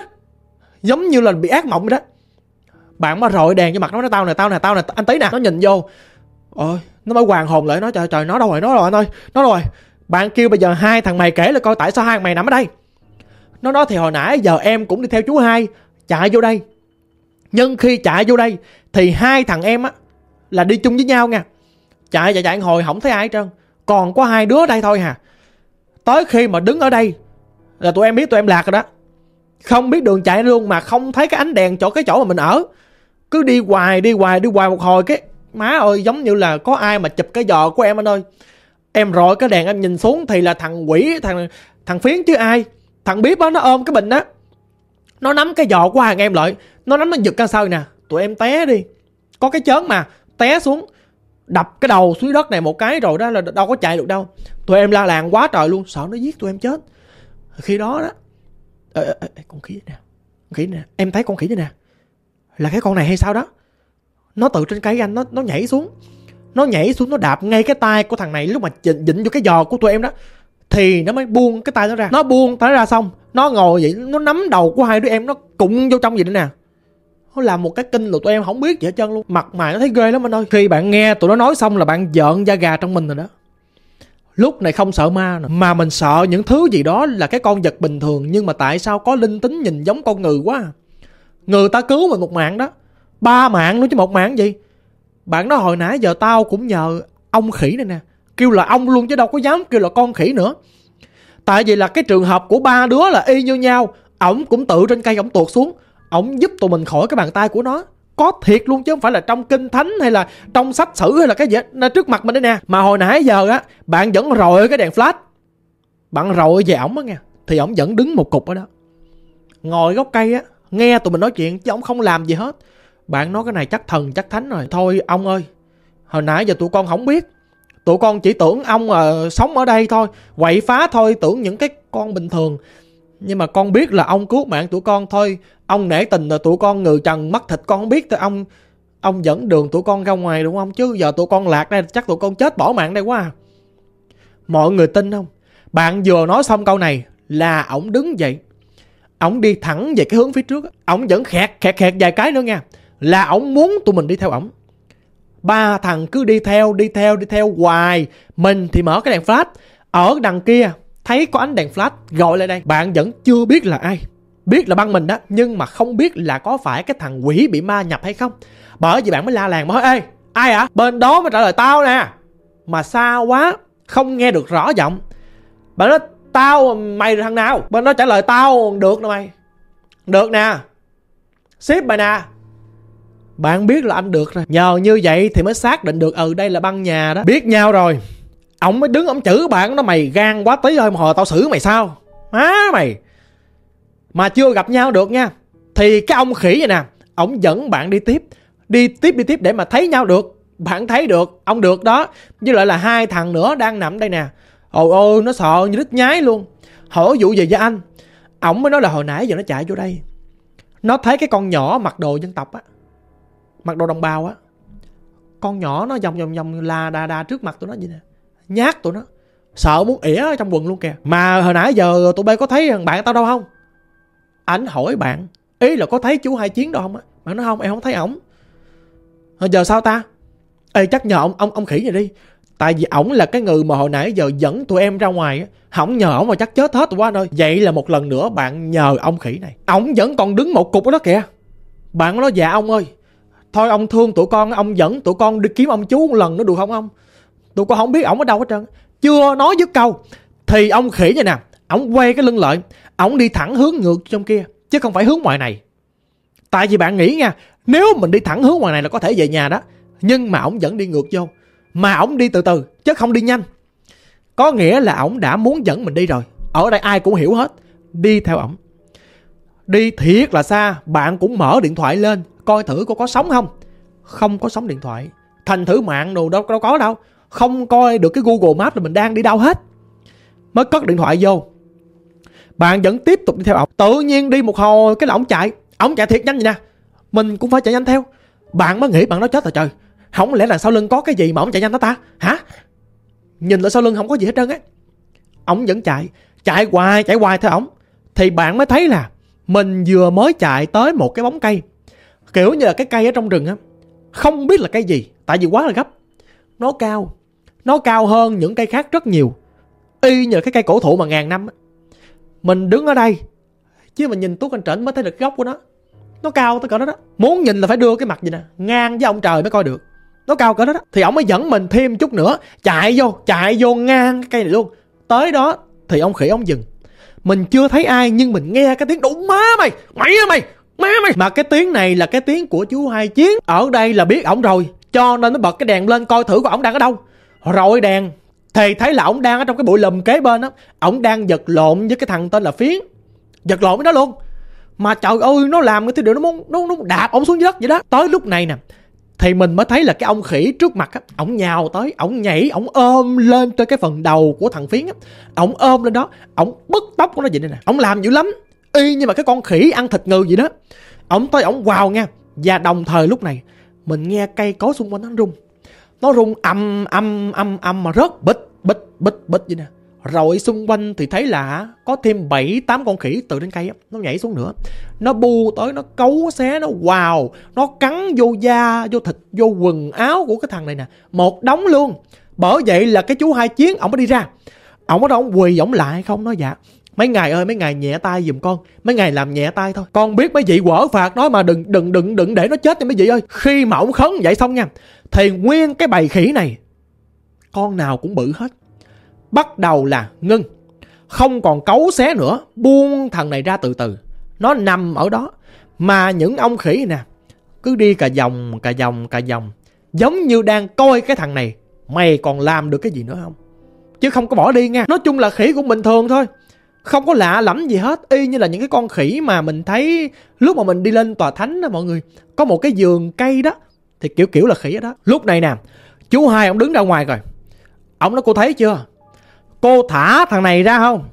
S1: giống như là bị ác mộng vậy đó. Bạn mà rọi đèn cho mặt nó nói tao nè tao nè tao nè anh tí nè. Nó nhìn vô. Ôi nó mới hoàng hồn lại nó trời trời nó đâu rồi nó rồi anh ơi nó rồi. Bạn kêu bây giờ hai thằng mày kể là coi tại sao hai thằng mày nằm ở đây nó nói thì hồi nãy giờ em cũng đi theo chú hai, chạy vô đây. Nhưng khi chạy vô đây thì hai thằng em á là đi chung với nhau nha. Chạy chạy chạy hồi không thấy ai hết trơn. Còn có hai đứa đây thôi hà. Tới khi mà đứng ở đây là tụi em biết tụi em lạc rồi đó. Không biết đường chạy luôn mà không thấy cái ánh đèn chỗ, cái chỗ mà mình ở. Cứ đi hoài đi hoài đi hoài một hồi cái má ơi, giống như là có ai mà chụp cái giò của em anh ơi. Em rọi cái đèn em nhìn xuống thì là thằng quỷ, thằng thằng phiến chứ ai thằng bíp á nó ôm cái bình á. Nó nắm cái giò của hàng em lại. Nó nắm nó giật ra sao nè. Tụi em té đi. Có cái chớn mà té xuống đập cái đầu xuống đất này một cái rồi đó là đâu có chạy được đâu. Tụi em la làng quá trời luôn. Sợ nó giết tụi em chết. Khi đó đó ê, ê, ê, con khỉ nè. Con khỉ nè. Em thấy con khỉ này nè. Là cái con này hay sao đó? Nó từ trên cây anh nó nó nhảy xuống. Nó nhảy xuống nó đạp ngay cái tay của thằng này lúc mà dịnh, dịnh vô cái giò của tụi em đó thì nó mới buông cái tay nó ra. Nó buông, tay nó ra xong, nó ngồi vậy, nó nắm đầu của hai đứa em, nó cụng vô trong vậy nữa nè. Nó làm một cái kinh rồi tụi em không biết gì hết trơn luôn. Mặt mày nó thấy ghê lắm anh ơi. Khi bạn nghe tụi nó nói xong là bạn giận da gà trong mình rồi đó. Lúc này không sợ ma nữa, mà mình sợ những thứ gì đó là cái con vật bình thường, nhưng mà tại sao có linh tính nhìn giống con người quá à? người ta cứu mình một mạng đó. Ba mạng nữa chứ một mạng gì? Bạn nói hồi nãy giờ tao cũng nhờ ông khỉ này nè kêu là ông luôn chứ đâu có dám kêu là con khỉ nữa. Tại vì là cái trường hợp của ba đứa là y như nhau, ổng cũng tự trên cây ổng tuột xuống, ổng giúp tụi mình khỏi cái bàn tay của nó. Có thiệt luôn chứ không phải là trong kinh thánh hay là trong sách sử hay là cái gì nó trước mặt mình đây nè. Mà hồi nãy giờ á, bạn vẫn rồi cái đèn flash. Bạn rồi về ổng á nghe. Thì ổng vẫn đứng một cục ở đó. Ngồi gốc cây á, nghe tụi mình nói chuyện chứ ổng không làm gì hết. Bạn nói cái này chắc thần, chắc thánh rồi. Thôi ông ơi, hồi nãy giờ tụi con không biết tụi con chỉ tưởng ông à, sống ở đây thôi quậy phá thôi tưởng những cái con bình thường. Nhưng mà con biết là ông cứu mạng tụi con thôi. Ông nể tình là tụi con ngừ trần mất thịt con không biết thì ông ông dẫn đường tụi con ra ngoài đúng không? Chứ giờ tụi con lạc đây chắc tụi con chết bỏ mạng đây quá à. mọi người tin không? Bạn vừa nói xong câu này là ổng đứng dậy. Ổng đi thẳng về cái hướng phía trước ổng vẫn khẹt khẹt khẹt vài cái nữa nha là ổng muốn tụi mình đi theo ổng ba thằng cứ đi theo đi theo đi theo hoài. Mình thì mở cái đèn flash. Ở đằng kia, thấy có ánh đèn flash, gọi lại đây. Bạn vẫn chưa biết là ai. Biết là băng mình đó, nhưng mà không biết là có phải cái thằng quỷ bị ma nhập hay không. Bởi vì bạn mới la làng mới ê, ai ạ? Bên đó mới trả lời tao nè. Mà xa quá, không nghe được rõ giọng. Bạn nói, tao, mày thằng nào? Bên đó trả lời, tao, được nè mày. Được nè. Ship mày nè bạn biết là anh được rồi. Nhờ như vậy thì mới xác định được ừ đây là băng nhà đó. Biết nhau rồi. Ông mới đứng, ông chữ bạn nó mày gan quá tí ơi mà hồi tao xử mày sao? Má mày. Mà chưa gặp nhau được nha. Thì cái ông khỉ vậy nè, ông dẫn bạn đi tiếp. Đi tiếp đi tiếp để mà thấy nhau được. Bạn thấy được, ông được đó. Với lại là hai thằng nữa đang nằm đây nè. Ôi ôi, nó sợ như đít nhái luôn. Hỏi vụ gì với anh? Ổng mới nói là hồi nãy giờ nó chạy vô đây. Nó thấy cái con nhỏ mặc đồ dân tộc á mặc đồ đồng bào á. Con nhỏ nó vòng vòng vòng la đà đà trước mặt tụi nó vậy nè. Nhát tụi nó. Sợ muốn ỉa ở trong quần luôn kìa. Mà hồi nãy giờ tụi bay có thấy thằng bạn tao đâu không? Ảnh hỏi bạn, Ý là có thấy chú hai chiến đâu không á? Bạn nói không, em không thấy ổng. Hồi giờ sao ta? Ê, chắc nhờ ông ông ông khỉ này đi. Tại vì ổng là cái người mà hồi nãy giờ dẫn tụi em ra ngoài á. Không nhờ ổng mà chắc chết hết quá anh ơi Vậy là một lần nữa bạn nhờ ông khỉ này. Ổng vẫn còn đứng một cục ở đó kìa. Bạn nói dạ ông ơi. Thôi, ông thương tụi con, Ông dẫn tụi con đi kiếm ông chú một lần nữa được không ông? Tụi con không biết ổng ở đâu hết trơn. Chưa nói dứt câu, Thì ông khỉ vậy nè, Ổng quay cái lưng lợi Ổng đi thẳng hướng ngược trong kia, Chứ không phải hướng ngoài này. Tại vì bạn nghĩ nha, Nếu mình đi thẳng hướng ngoài này là có thể về nhà đó, Nhưng mà ổng vẫn đi ngược vô. Mà ổng đi từ từ, chứ không đi nhanh. Có nghĩa là ổng đã muốn dẫn mình đi rồi, Ở đây ai cũng hiểu hết, Đi theo ổng. Đi thiệt là xa, Bạn cũng mở điện thoại lên Coi thử có có sống không? Không có sóng điện thoại. Thành thử mạng đồ đâu, đâu có đâu. Không coi được cái Google Maps là mình đang đi đâu hết. Mới cất điện thoại vô. Bạn vẫn tiếp tục đi theo ổng. Tự nhiên đi một hồi cái là ổng chạy. Ổng chạy thiệt nhanh vậy nè. Mình cũng phải chạy nhanh theo. Bạn mới nghĩ bạn nói chết rồi trời. Không lẽ là sau lưng có cái gì mà ổng chạy nhanh đó ta? Hả? Nhìn lại sau lưng không có gì hết trơn á. Ổng vẫn chạy. Chạy hoài chạy hoài theo ổng. Thì bạn mới thấy là Mình vừa mới chạy tới một cái bóng cây. Kiểu như là cái cây ở trong rừng á, Không biết là cây gì, Tại vì quá là gấp. Nó cao Nó cao hơn những cây khác rất nhiều, Y như cái cây cổ thụ mà ngàn năm á. Mình đứng ở đây, Chứ mình nhìn tuốt anh trển mới thấy được gốc của nó. Nó cao tới cỡ đó đó. Muốn nhìn là phải đưa cái mặt gì nè, Ngang với ông trời mới coi được. Nó cao cỡ đó đó. Thì ông mới dẫn mình thêm chút nữa, Chạy vô Chạy vô ngang cái cây này luôn. Tới đó Thì ông khỉ ông dừng. Mình chưa thấy ai, nhưng mình nghe cái tiếng đụng má mày Mày á mày Má mày. Mà cái tiếng này là cái tiếng của chú Hai Chiến. Ở đây là biết ổng rồi. Cho nên nó bật cái đèn lên coi thử của ổng đang ở đâu. Rồi đèn. Thì thấy là ổng đang ở trong cái bụi lùm kế bên á. Ổng đang giật lộn với cái thằng tên là Phiến. Giật lộn với nó luôn. Mà trời ơi nó làm cái thứ điều nó muốn nó, nó đạp ổng xuống dưới đất vậy đó. Tới lúc này nè thì mình mới thấy là cái ông khỉ trước mặt á ổng nhào tới ổng nhảy ổng ôm lên trên cái phần đầu của thằng phiến á. Ổng ôm lên đó ổng bứt tóc của nó vậy nè. Ổng làm dữ lắm y như mà cái con khỉ ăn thịt ngư vậy đó ổng tới ổng vào nha và đồng thời lúc này mình nghe cây cối xung quanh nó rung nó rung âm âm âm âm mà rớt bịch bịch bịch bịch vậy nè rồi xung quanh thì thấy là có thêm 7 8 con khỉ từ trên cây á, nó nhảy xuống nữa. Nó bu tới nó cấu xé nó wow, nó cắn vô da, vô thịt, vô quần áo của cái thằng này nè, một đống luôn. Bởi vậy là cái chú hai chiến ổng mới đi ra. Ổng ở đâu ổng quỳ ổng lại không nói dạ. Mấy ngày ơi, mấy ngày nhẹ tay giùm con. Mấy ngày làm nhẹ tay thôi. Con biết mấy vị quở phạt nói mà đừng đừng đừng đừng để nó chết nha mấy vị ơi. Khi mà ổng khấn vậy xong nha, Thì nguyên cái bầy khỉ này, Con nào cũng bự hết. Bắt đầu là ngưng. Không còn cấu xé nữa, Buông thằng này ra từ từ. Nó nằm ở đó. Mà những ông khỉ nè, Cứ đi cả vòng cả vòng cả vòng Giống như đang coi cái thằng này, Mày còn làm được cái gì nữa không? Chứ không có bỏ đi nha. Nói chung là khỉ cũng bình thường thôi không có lạ lẫm gì hết, y như là những cái con khỉ mà mình thấy lúc mà mình đi lên tòa thánh đó mọi người. Có một cái giường cây đó, thì kiểu kiểu là khỉ đó. Lúc này nè, chú hai ông đứng ra ngoài rồi ông nói, cô thấy chưa? Cô thả thằng này ra không?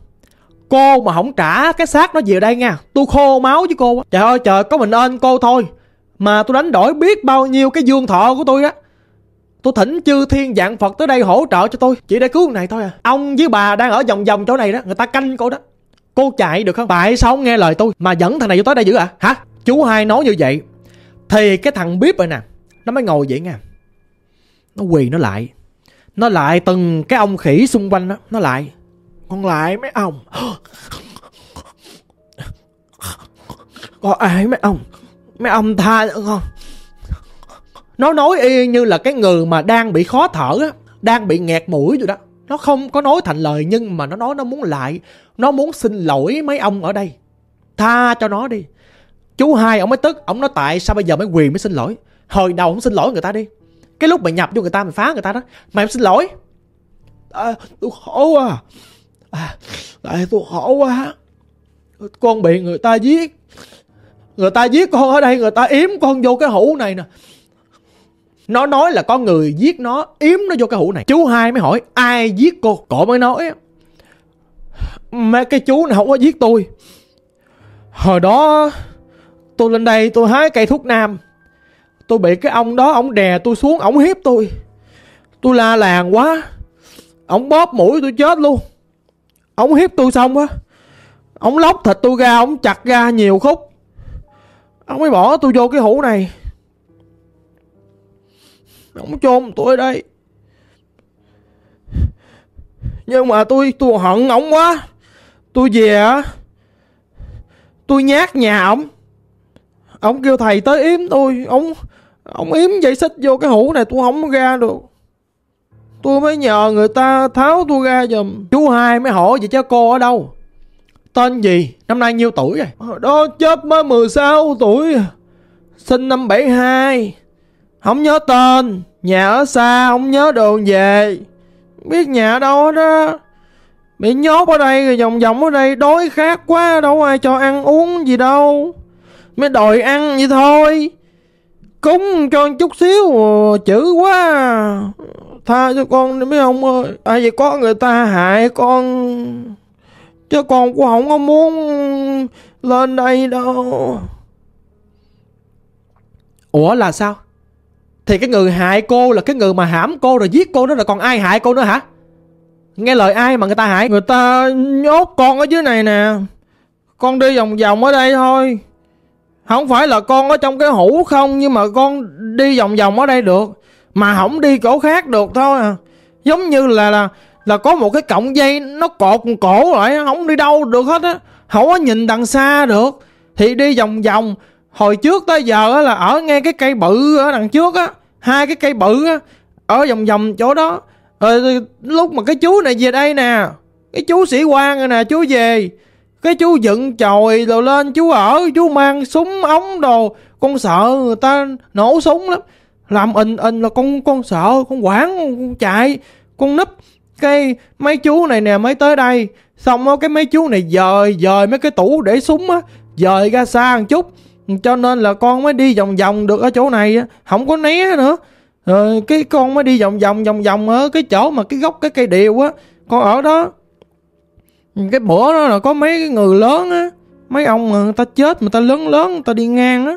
S1: Cô mà không trả cái xác nó về đây nha, tôi khô máu với cô trời ơi, trời, có mình ơn cô thôi. Mà tôi đánh đổi biết bao nhiêu cái dương thọ của tôi á. Tôi thỉnh chư thiên dạng Phật tới đây hỗ trợ cho tôi. Chỉ để cứu con này thôi à. Ông với bà đang ở vòng vòng chỗ này đó. Người ta canh cô đó. Cô chạy được không? Tại sao không nghe lời tôi. Mà dẫn thằng này vô tới đây dữ à? Hả? Chú hai nói như vậy. Thì cái thằng bếp rồi nè, Nó mới ngồi vậy nha Nó quỳ nó lại. Nó lại từng cái ông khỉ xung quanh đó. Nó lại. Con lại mấy ông. Có ai mấy ông? Mấy ông tha cho con nó nói y như là cái người mà đang bị khó thở á đang bị nghẹt mũi rồi đó. Nó không có nói thành lời nhưng mà nó nói nó muốn lại. Nó muốn xin lỗi mấy ông ở đây. Tha cho nó đi. Chú hai ông mới tức ông nói tại sao bây giờ mới quyền mới xin lỗi? Hồi đầu không xin lỗi người ta đi. Cái lúc mày nhập vô người ta mày phá người ta đó. Mày không xin lỗi. À, tôi khổ à, à tại tôi khổ quá con bị người ta giết. Người ta giết con ở đây người ta yếm con vô cái hũ này nè nó nói là có người giết nó, Yếm nó vô cái hũ này. Chú hai mới hỏi, ai giết cô? Cổ mới nói, Mấy cái chú này không có giết tôi. Hồi đó, Tôi lên đây, tôi hái cây thuốc nam. Tôi bị cái ông đó, Ông đè tôi xuống, Ông hiếp tôi. Tôi la làng quá. Ông bóp mũi tôi chết luôn. Ông hiếp tôi xong á. Ông lóc thịt tôi ra, Ông chặt ra nhiều khúc. Ông mới bỏ tôi vô cái hũ này không chôn tôi ở đây. Nhưng mà tôi tôi hận ông quá. Tôi về á, Tôi nhát nhà ông. Ông kêu thầy tới yếm tôi. Ông Ông yếm dây xích vô cái hũ này, tôi không ra được. Tôi mới nhờ người ta tháo tôi ra giùm. Chú hai mới hỏi vậy chứ cô ở đâu? Tên gì? Năm nay nhiêu tuổi rồi? Ờ, đó, chết mới 16 tuổi. Sinh năm 72 không nhớ tên, Nhà ở xa, không nhớ đường về. Biết nhà ở đâu đó Bị nhốt ở đây rồi vòng vòng ở đây, Đói khát quá, đâu ai cho ăn uống gì đâu. Mới đòi ăn vậy thôi. Cúng cho chút xíu, chữ quá. Tha cho con đi mấy ông ơi, ai vậy có người ta hại con. Chứ con cũng không có muốn lên đây đâu. Ủa là sao? Thì cái người hại cô là cái người mà hãm cô rồi giết cô đó là còn ai hại cô nữa hả? Nghe lời ai mà người ta hại? Người ta nhốt con ở dưới này nè. Con đi vòng vòng ở đây thôi. Không phải là con ở trong cái hũ không, Nhưng mà con đi vòng vòng ở đây được. Mà không đi chỗ khác được thôi à. Giống như là là là có một cái cọng dây nó cột cổ lại, không đi đâu được hết á. Không có nhìn đằng xa được. Thì đi vòng vòng hồi trước tới giờ là ở ngay cái cây bự ở đằng trước á, hai cái cây bự á, ở vòng vòng chỗ đó. Rồi lúc mà cái chú này về đây nè, cái chú sĩ quan rồi nè, chú về. Cái chú dựng chòi rồi lên, chú ở, chú mang súng ống đồ. Con sợ người ta nổ súng lắm. Làm in in là con con sợ, con quản con chạy, con núp. Cái mấy chú này nè mới tới đây. Xong cái mấy chú này dời dời mấy cái tủ để súng á, dời ra xa một chút cho nên là con mới đi vòng vòng được ở chỗ này không có né nữa. Rồi cái con mới đi vòng vòng vòng vòng ở cái chỗ mà cái gốc, cái cây điều á. Con ở đó. Cái bữa đó là có mấy cái người lớn á. Mấy ông mà người ta chết mà ta lớn lớn, người ta đi ngang á.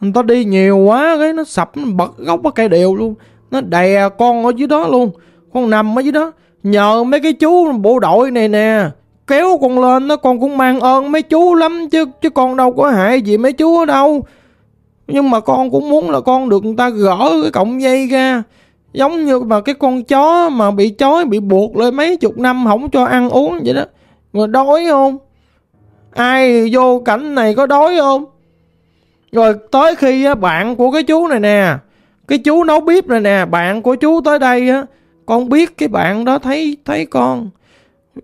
S1: Người ta đi nhiều quá cái nó sập, nó bật gốc cái cây điều luôn. Nó đè con ở dưới đó luôn. Con nằm ở dưới đó. Nhờ mấy cái chú bộ đội này nè kéo con lên nó con cũng mang ơn mấy chú lắm chứ chứ con đâu có hại gì mấy chú ở đâu. Nhưng mà con cũng muốn là con được người ta gỡ cái cọng dây ra. Giống như mà cái con chó mà bị chói bị buộc lên mấy chục năm không cho ăn uống vậy đó. Rồi đói không? Ai vô cảnh này có đói không? Rồi tới khi bạn của cái chú này nè, cái chú nấu bếp này nè, bạn của chú tới đây á, con biết cái bạn đó thấy thấy con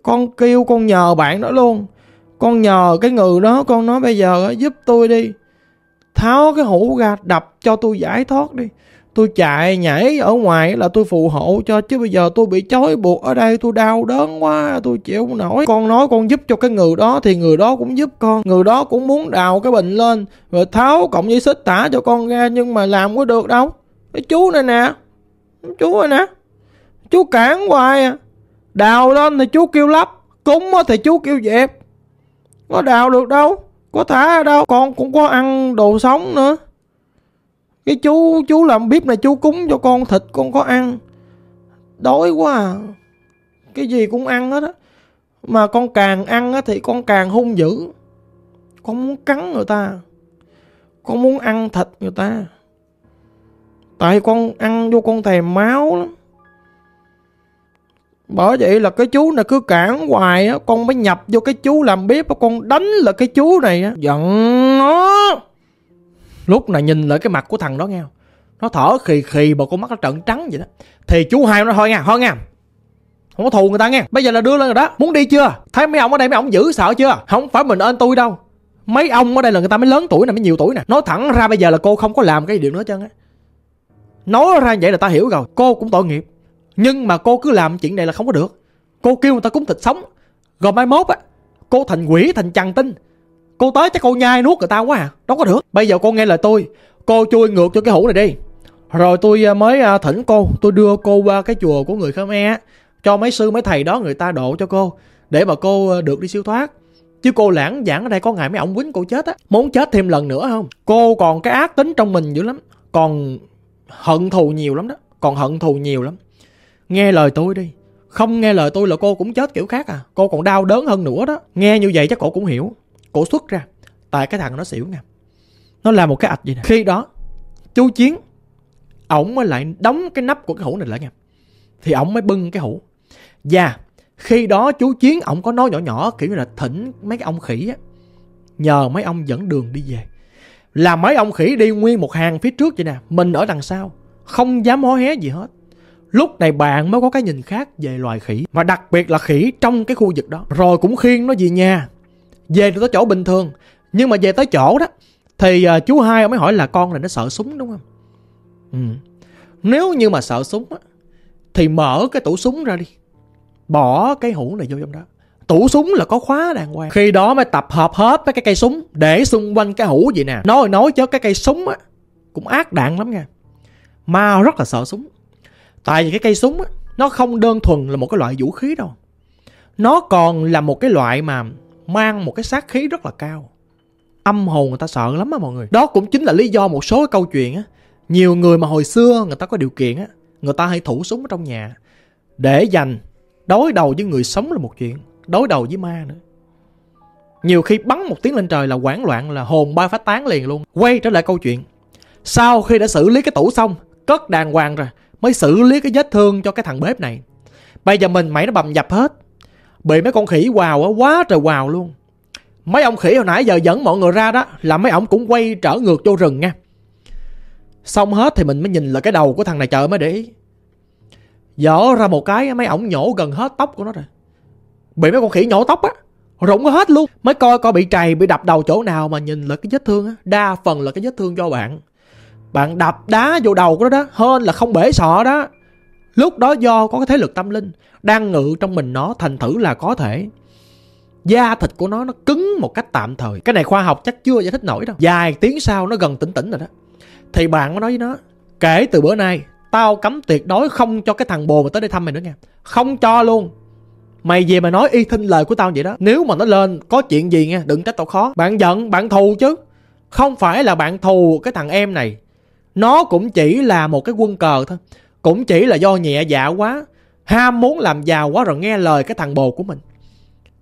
S1: con kêu con nhờ bạn đó luôn. Con nhờ cái người đó, con nói bây giờ giúp tôi đi. Tháo cái hũ ra đập cho tôi giải thoát đi. Tôi chạy nhảy ở ngoài là tôi phù hộ cho, chứ bây giờ tôi bị trói buộc ở đây, tôi đau đớn quá, tôi chịu không nổi. Con nói con giúp cho cái người đó, thì người đó cũng giúp con. Người đó cũng muốn đào cái bình lên, rồi tháo cộng dây xích tả cho con ra, nhưng mà làm có được đâu. Cái chú này nè, chú này nè, Chú cản hoài à. Đào lên thì chú kêu lắp, Cúng thì chú kêu dẹp. Có đào được đâu, Có thả ở đâu, Con cũng có ăn đồ sống nữa. Cái chú chú làm bếp này chú cúng cho con thịt con có ăn. Đói quá à. Cái gì cũng ăn hết á. Mà con càng ăn á thì con càng hung dữ. Con muốn cắn người ta. Con muốn ăn thịt người ta. Tại con ăn vô con thèm máu lắm bởi vậy là cái chú này cứ cản hoài á, Con mới nhập vô cái chú làm bếp á, Con đánh là cái chú này á. Giận nó. Lúc này nhìn lại cái mặt của thằng đó nghe Nó thở khì khì mà con mắt nó trận trắng vậy đó. Thì chú hai nó thôi nha Thôi nha Không có thù người ta nghe. Bây giờ là đưa lên rồi đó. Muốn đi chưa? Thấy mấy ông ở đây, mấy ông giữ sợ chưa? Không phải mình ơn tôi đâu. Mấy ông ở đây là người ta mới lớn tuổi nè, Mới nhiều tuổi nè. Nói thẳng ra bây giờ là cô không có làm cái điều nữa chân á. Nói ra vậy là ta hiểu rồi. Cô cũng tội nghiệp nhưng mà cô cứ làm chuyện này là không có được. Cô kêu người ta cúng thịt sống. Rồi mai mốt á, Cô thành quỷ, thành chằn tinh. Cô tới chắc cô nhai nuốt người ta quá à Đâu có được. Bây giờ cô nghe lời tôi, Cô chui ngược cho cái hũ này đi. Rồi tôi à, mới à, thỉnh cô, Tôi đưa cô qua cái chùa của người Khmer Cho mấy sư, mấy thầy đó người ta độ cho cô, Để mà cô à, được đi siêu thoát. Chứ cô lãng giảng ở đây có ngày mấy ông quýnh cô chết á. Muốn chết thêm lần nữa không? Cô còn cái ác tính trong mình dữ lắm. Còn hận thù nhiều lắm đó, Còn hận thù nhiều lắm. Nghe lời tôi đi. Không nghe lời tôi là cô cũng chết kiểu khác à. Cô còn đau đớn hơn nữa đó. Nghe như vậy chắc cổ cũng hiểu. Cổ xuất ra. Tại cái thằng nó xỉu nè Nó làm một cái ạch vậy nè. Khi đó, Chú Chiến, Ổng mới lại đóng cái nắp của cái hũ này lại nha. Thì ổng mới bưng cái hũ. Và khi đó chú Chiến ổng có nói nhỏ nhỏ, Kiểu như là thỉnh mấy cái ông khỉ á. Nhờ mấy ông dẫn đường đi về. Là mấy ông khỉ đi nguyên một hàng phía trước vậy nè. Mình ở đằng sau. Không dám hó hé gì hết. Lúc này bạn mới có cái nhìn khác về loài khỉ Và đặc biệt là khỉ trong cái khu vực đó. Rồi cũng khiêng nó về nhà Về tới chỗ bình thường. Nhưng mà về tới chỗ đó Thì uh, chú hai mới hỏi là con này nó sợ súng đúng không? Ừ. Nếu như mà sợ súng á Thì mở cái tủ súng ra đi. Bỏ cái hũ này vô trong đó. Tủ súng là có khóa đàng hoàng. Khi đó mới tập hợp hết mấy cái cây súng Để xung quanh cái hũ vậy nè. Nói nói cho cái cây súng á Cũng ác đạn lắm nha. Ma rất là sợ súng. Tại vì cái cây súng á, Nó không đơn thuần là một cái loại vũ khí đâu. Nó còn là một cái loại mà Mang một cái sát khí rất là cao. Âm hồn người ta sợ lắm á mọi người. Đó cũng chính là lý do một số cái câu chuyện á. Nhiều người mà hồi xưa người ta có điều kiện á, Người ta hay thủ súng ở trong nhà Để dành Đối đầu với người sống là một chuyện, Đối đầu với ma nữa. Nhiều khi bắn một tiếng lên trời là hoảng loạn, Là hồn bay phát tán liền luôn. Quay trở lại câu chuyện. Sau khi đã xử lý cái tủ xong, Cất đàng hoàng rồi Mới xử lý cái vết thương cho cái thằng bếp này. Bây giờ mình, mày nó bầm dập hết. Bị mấy con khỉ quào á, quá trời quào luôn. Mấy ông khỉ hồi nãy giờ dẫn mọi người ra đó, Là mấy ông cũng quay trở ngược vô rừng nha. Xong hết thì mình mới nhìn là cái đầu của thằng này, trời mới để ý. Dở ra một cái mấy ổng nhổ gần hết tóc của nó rồi. Bị mấy con khỉ nhổ tóc á, Rụng hết luôn. Mới coi coi bị trầy, bị đập đầu chỗ nào mà nhìn là cái vết thương á, Đa phần là cái vết thương cho bạn. Bạn đập đá vô đầu của nó đó Hơn là không bể sọ đó. Lúc đó do có cái thế lực tâm linh, Đang ngự trong mình nó, thành thử là có thể. Da thịt của nó nó cứng một cách tạm thời. Cái này khoa học chắc chưa giải thích nổi đâu. Dài tiếng sau nó gần tỉnh tỉnh rồi đó. Thì bạn mới nói với nó, Kể từ bữa nay, Tao cấm tuyệt đối không cho cái thằng bồ mà tới đây thăm mày nữa nha. Không cho luôn. Mày về mà nói y thinh lời của tao vậy đó. Nếu mà nó lên, có chuyện gì nha, Đừng trách tao khó. Bạn giận, bạn thù chứ. Không phải là bạn thù cái thằng em này. Nó cũng chỉ là một cái quân cờ thôi. Cũng chỉ là do nhẹ dạ quá, Ham muốn làm giàu quá rồi nghe lời cái thằng bồ của mình.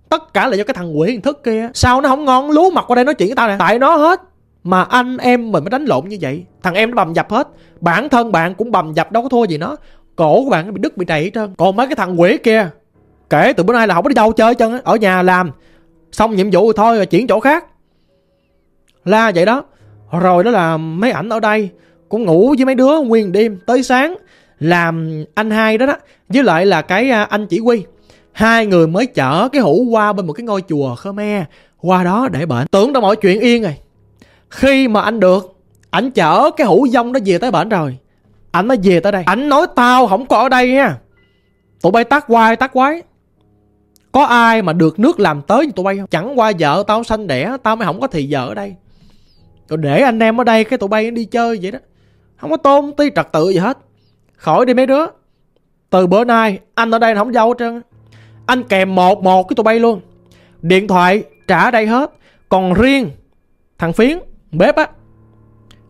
S1: Tất cả là do cái thằng quỷ hình thức kia. Sao nó không ngon? Lú mặt qua đây nói chuyện với tao nè. Tại nó hết, Mà anh em mình mới đánh lộn như vậy. Thằng em nó bầm dập hết. Bản thân bạn cũng bầm dập, đâu có thua gì nó. Cổ của bạn bị đứt, bị trầy hết trơn. Còn mấy cái thằng quỷ kia, Kể từ bữa nay là không có đi đâu chơi chân Ở nhà làm, Xong nhiệm vụ rồi thôi rồi chuyển chỗ khác. La vậy đó. Rồi đó là mấy ảnh ở đây. Cũng ngủ với mấy đứa nguyên đêm tới sáng, Làm anh hai đó đó. Với lại là cái à, anh chỉ huy. Hai người mới chở cái hũ qua bên một cái ngôi chùa Khmer, Qua đó để bệnh. Tưởng đâu mọi chuyện yên rồi. Khi mà anh được, Ảnh chở cái hũ dông đó về tới bệnh rồi. Ảnh mới về tới đây. Ảnh nói, tao không có ở đây nha. Tụi bay tắt quai tắt quái. Có ai mà được nước làm tới như tụi bay không? Chẳng qua vợ tao sanh đẻ, Tao mới không có thì vợ ở đây. Rồi để anh em ở đây, Cái tụi bay đi chơi vậy đó. Không có tôn ti trật tự gì hết. Khỏi đi mấy đứa. Từ bữa nay, anh ở đây không dâu trơn Anh kèm một một cái tụi bay luôn. Điện thoại trả đây hết. Còn riêng Thằng Phiến, Bếp á,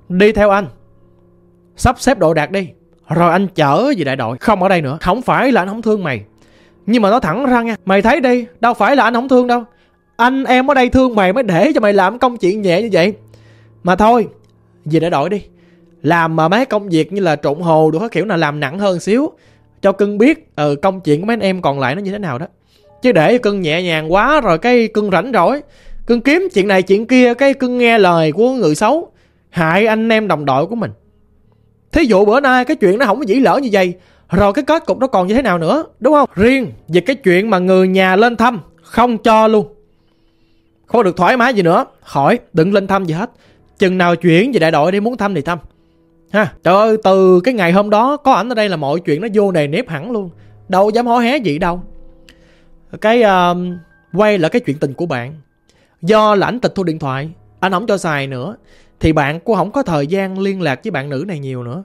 S1: Đi theo anh. Sắp xếp đồ đạc đi. Rồi anh chở về đại đội. Không ở đây nữa. Không phải là anh không thương mày. Nhưng mà nó thẳng ra nha, Mày thấy đi, Đâu phải là anh không thương đâu. Anh, em ở đây thương mày mới để cho mày làm công chuyện nhẹ như vậy. Mà thôi, Về đại đội đi. Làm mà mấy công việc như là trộn hồ Được có kiểu nào làm nặng hơn xíu. Cho cưng biết ừ, công chuyện của mấy anh em còn lại nó như thế nào đó. Chứ để cưng nhẹ nhàng quá Rồi cái cưng rảnh rỗi. Cưng kiếm chuyện này chuyện kia Cái cưng nghe lời của người xấu. Hại anh em đồng đội của mình. Thí dụ bữa nay cái chuyện nó không có dĩ lỡ như vậy rồi cái kết cục nó còn như thế nào nữa đúng không? Riêng về cái chuyện mà người nhà lên thăm không cho luôn. Không được thoải mái gì nữa. Khỏi đừng lên thăm gì hết. Chừng nào chuyển về đại đội đi muốn thăm thì thăm ha trời ơi từ cái ngày hôm đó có ảnh ở đây là mọi chuyện nó vô nề nếp hẳn luôn. Đâu dám hó hé gì đâu. Cái uh, quay là cái chuyện tình của bạn. Do là ảnh tịch thu điện thoại anh không cho xài nữa thì bạn cũng không có thời gian liên lạc với bạn nữ này nhiều nữa.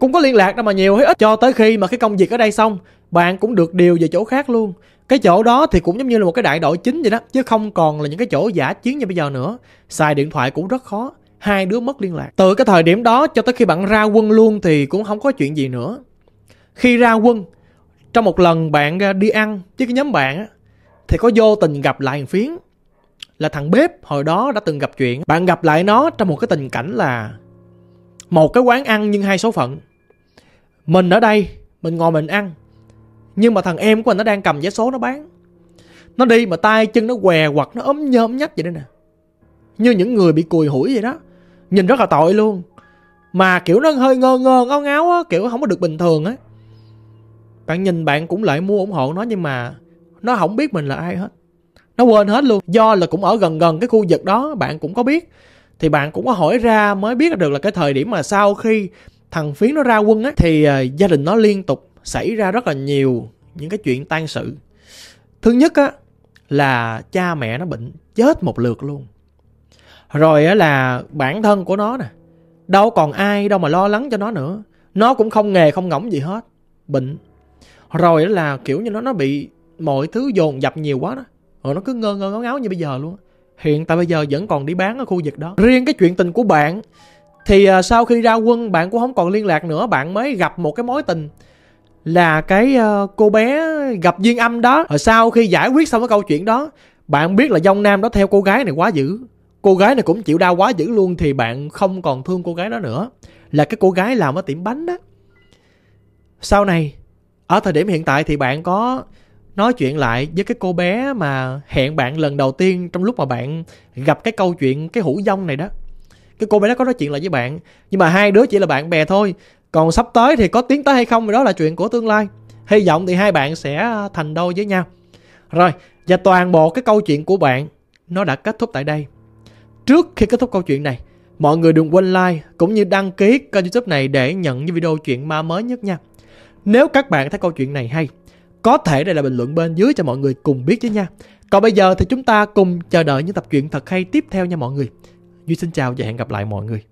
S1: Cũng có liên lạc đâu mà nhiều hay ít. Cho tới khi mà cái công việc ở đây xong bạn cũng được điều về chỗ khác luôn. Cái chỗ đó thì cũng giống như là một cái đại đội chính vậy đó chứ không còn là những cái chỗ giả chiến như bây giờ nữa. Xài điện thoại cũng rất khó hai đứa mất liên lạc. Từ cái thời điểm đó cho tới khi bạn ra quân luôn thì cũng không có chuyện gì nữa. Khi ra quân, trong một lần bạn à, đi ăn với cái nhóm bạn thì có vô tình gặp lại thằng phiến. Là thằng bếp hồi đó đã từng gặp chuyện. Bạn gặp lại nó trong một cái tình cảnh là một cái quán ăn nhưng hai số phận. Mình ở đây, mình ngồi mình ăn, nhưng mà thằng em của mình nó đang cầm vé số nó bán. Nó đi mà tay chân nó què hoặc nó ốm nhôm nhách vậy đây nè. Như những người bị cùi hủi vậy đó nhìn rất là tội luôn. Mà, kiểu, nó hơi ngơ ngơ, ngáo ngáo á, kiểu, không có được bình thường á. Bạn nhìn bạn cũng lại mua ủng hộ nó, nhưng mà nó không biết mình là ai hết. Nó quên hết luôn. Do là cũng ở gần gần cái khu vực đó, bạn cũng có biết. Thì bạn cũng có hỏi ra mới biết được là cái thời điểm mà sau khi thằng phiến nó ra quân á, thì ờ, gia đình nó liên tục xảy ra rất là nhiều những cái chuyện tan sự. Thứ nhất á, là cha mẹ nó bệnh chết một lượt luôn rồi á là bản thân của nó nè. Đâu còn ai đâu mà lo lắng cho nó nữa. Nó cũng không nghề không ngỗng gì hết. Bệnh. Rồi đó là kiểu như nó nó bị mọi thứ dồn dập nhiều quá đó. Rồi nó cứ ngơ ngơ ngáo ngáo như bây giờ luôn hiện tại bây giờ vẫn còn đi bán ở khu vực đó. Riêng cái chuyện tình của bạn, thì à, sau khi ra quân, bạn cũng không còn liên lạc nữa. Bạn mới gặp một cái mối tình là cái ờ, cô bé gặp duyên âm đó. Rồi sau khi giải quyết xong cái câu chuyện đó, bạn biết là dông nam đó theo cô gái này quá dữ cô gái này cũng chịu đau quá dữ luôn thì bạn không còn thương cô gái đó nữa. Là cái cô gái làm ở tiệm bánh đó sau này, ở thời điểm hiện tại thì bạn có nói chuyện lại với cái cô bé mà hẹn bạn lần đầu tiên trong lúc mà bạn gặp cái câu chuyện cái hũ dông này đó. Cái cô bé đó có nói chuyện lại với bạn, nhưng mà hai đứa chỉ là bạn bè thôi. Còn sắp tới thì có tiến tới hay không thì đó là chuyện của tương lai. Hy vọng thì hai bạn sẽ à, thành đôi với nhau. Rồi, và toàn bộ cái câu chuyện của bạn nó đã kết thúc tại đây trước khi kết thúc câu chuyện này, mọi người đừng quên like cũng như đăng ký kênh youtube này để nhận những video chuyện ma mới nhất nha. Nếu các bạn thấy câu chuyện này hay, có thể để lại bình luận bên dưới cho mọi người cùng biết chứ nha. Còn bây giờ thì chúng ta cùng chờ đợi những tập truyện thật hay tiếp theo nha mọi người. Duy xin chào và hẹn gặp lại mọi người.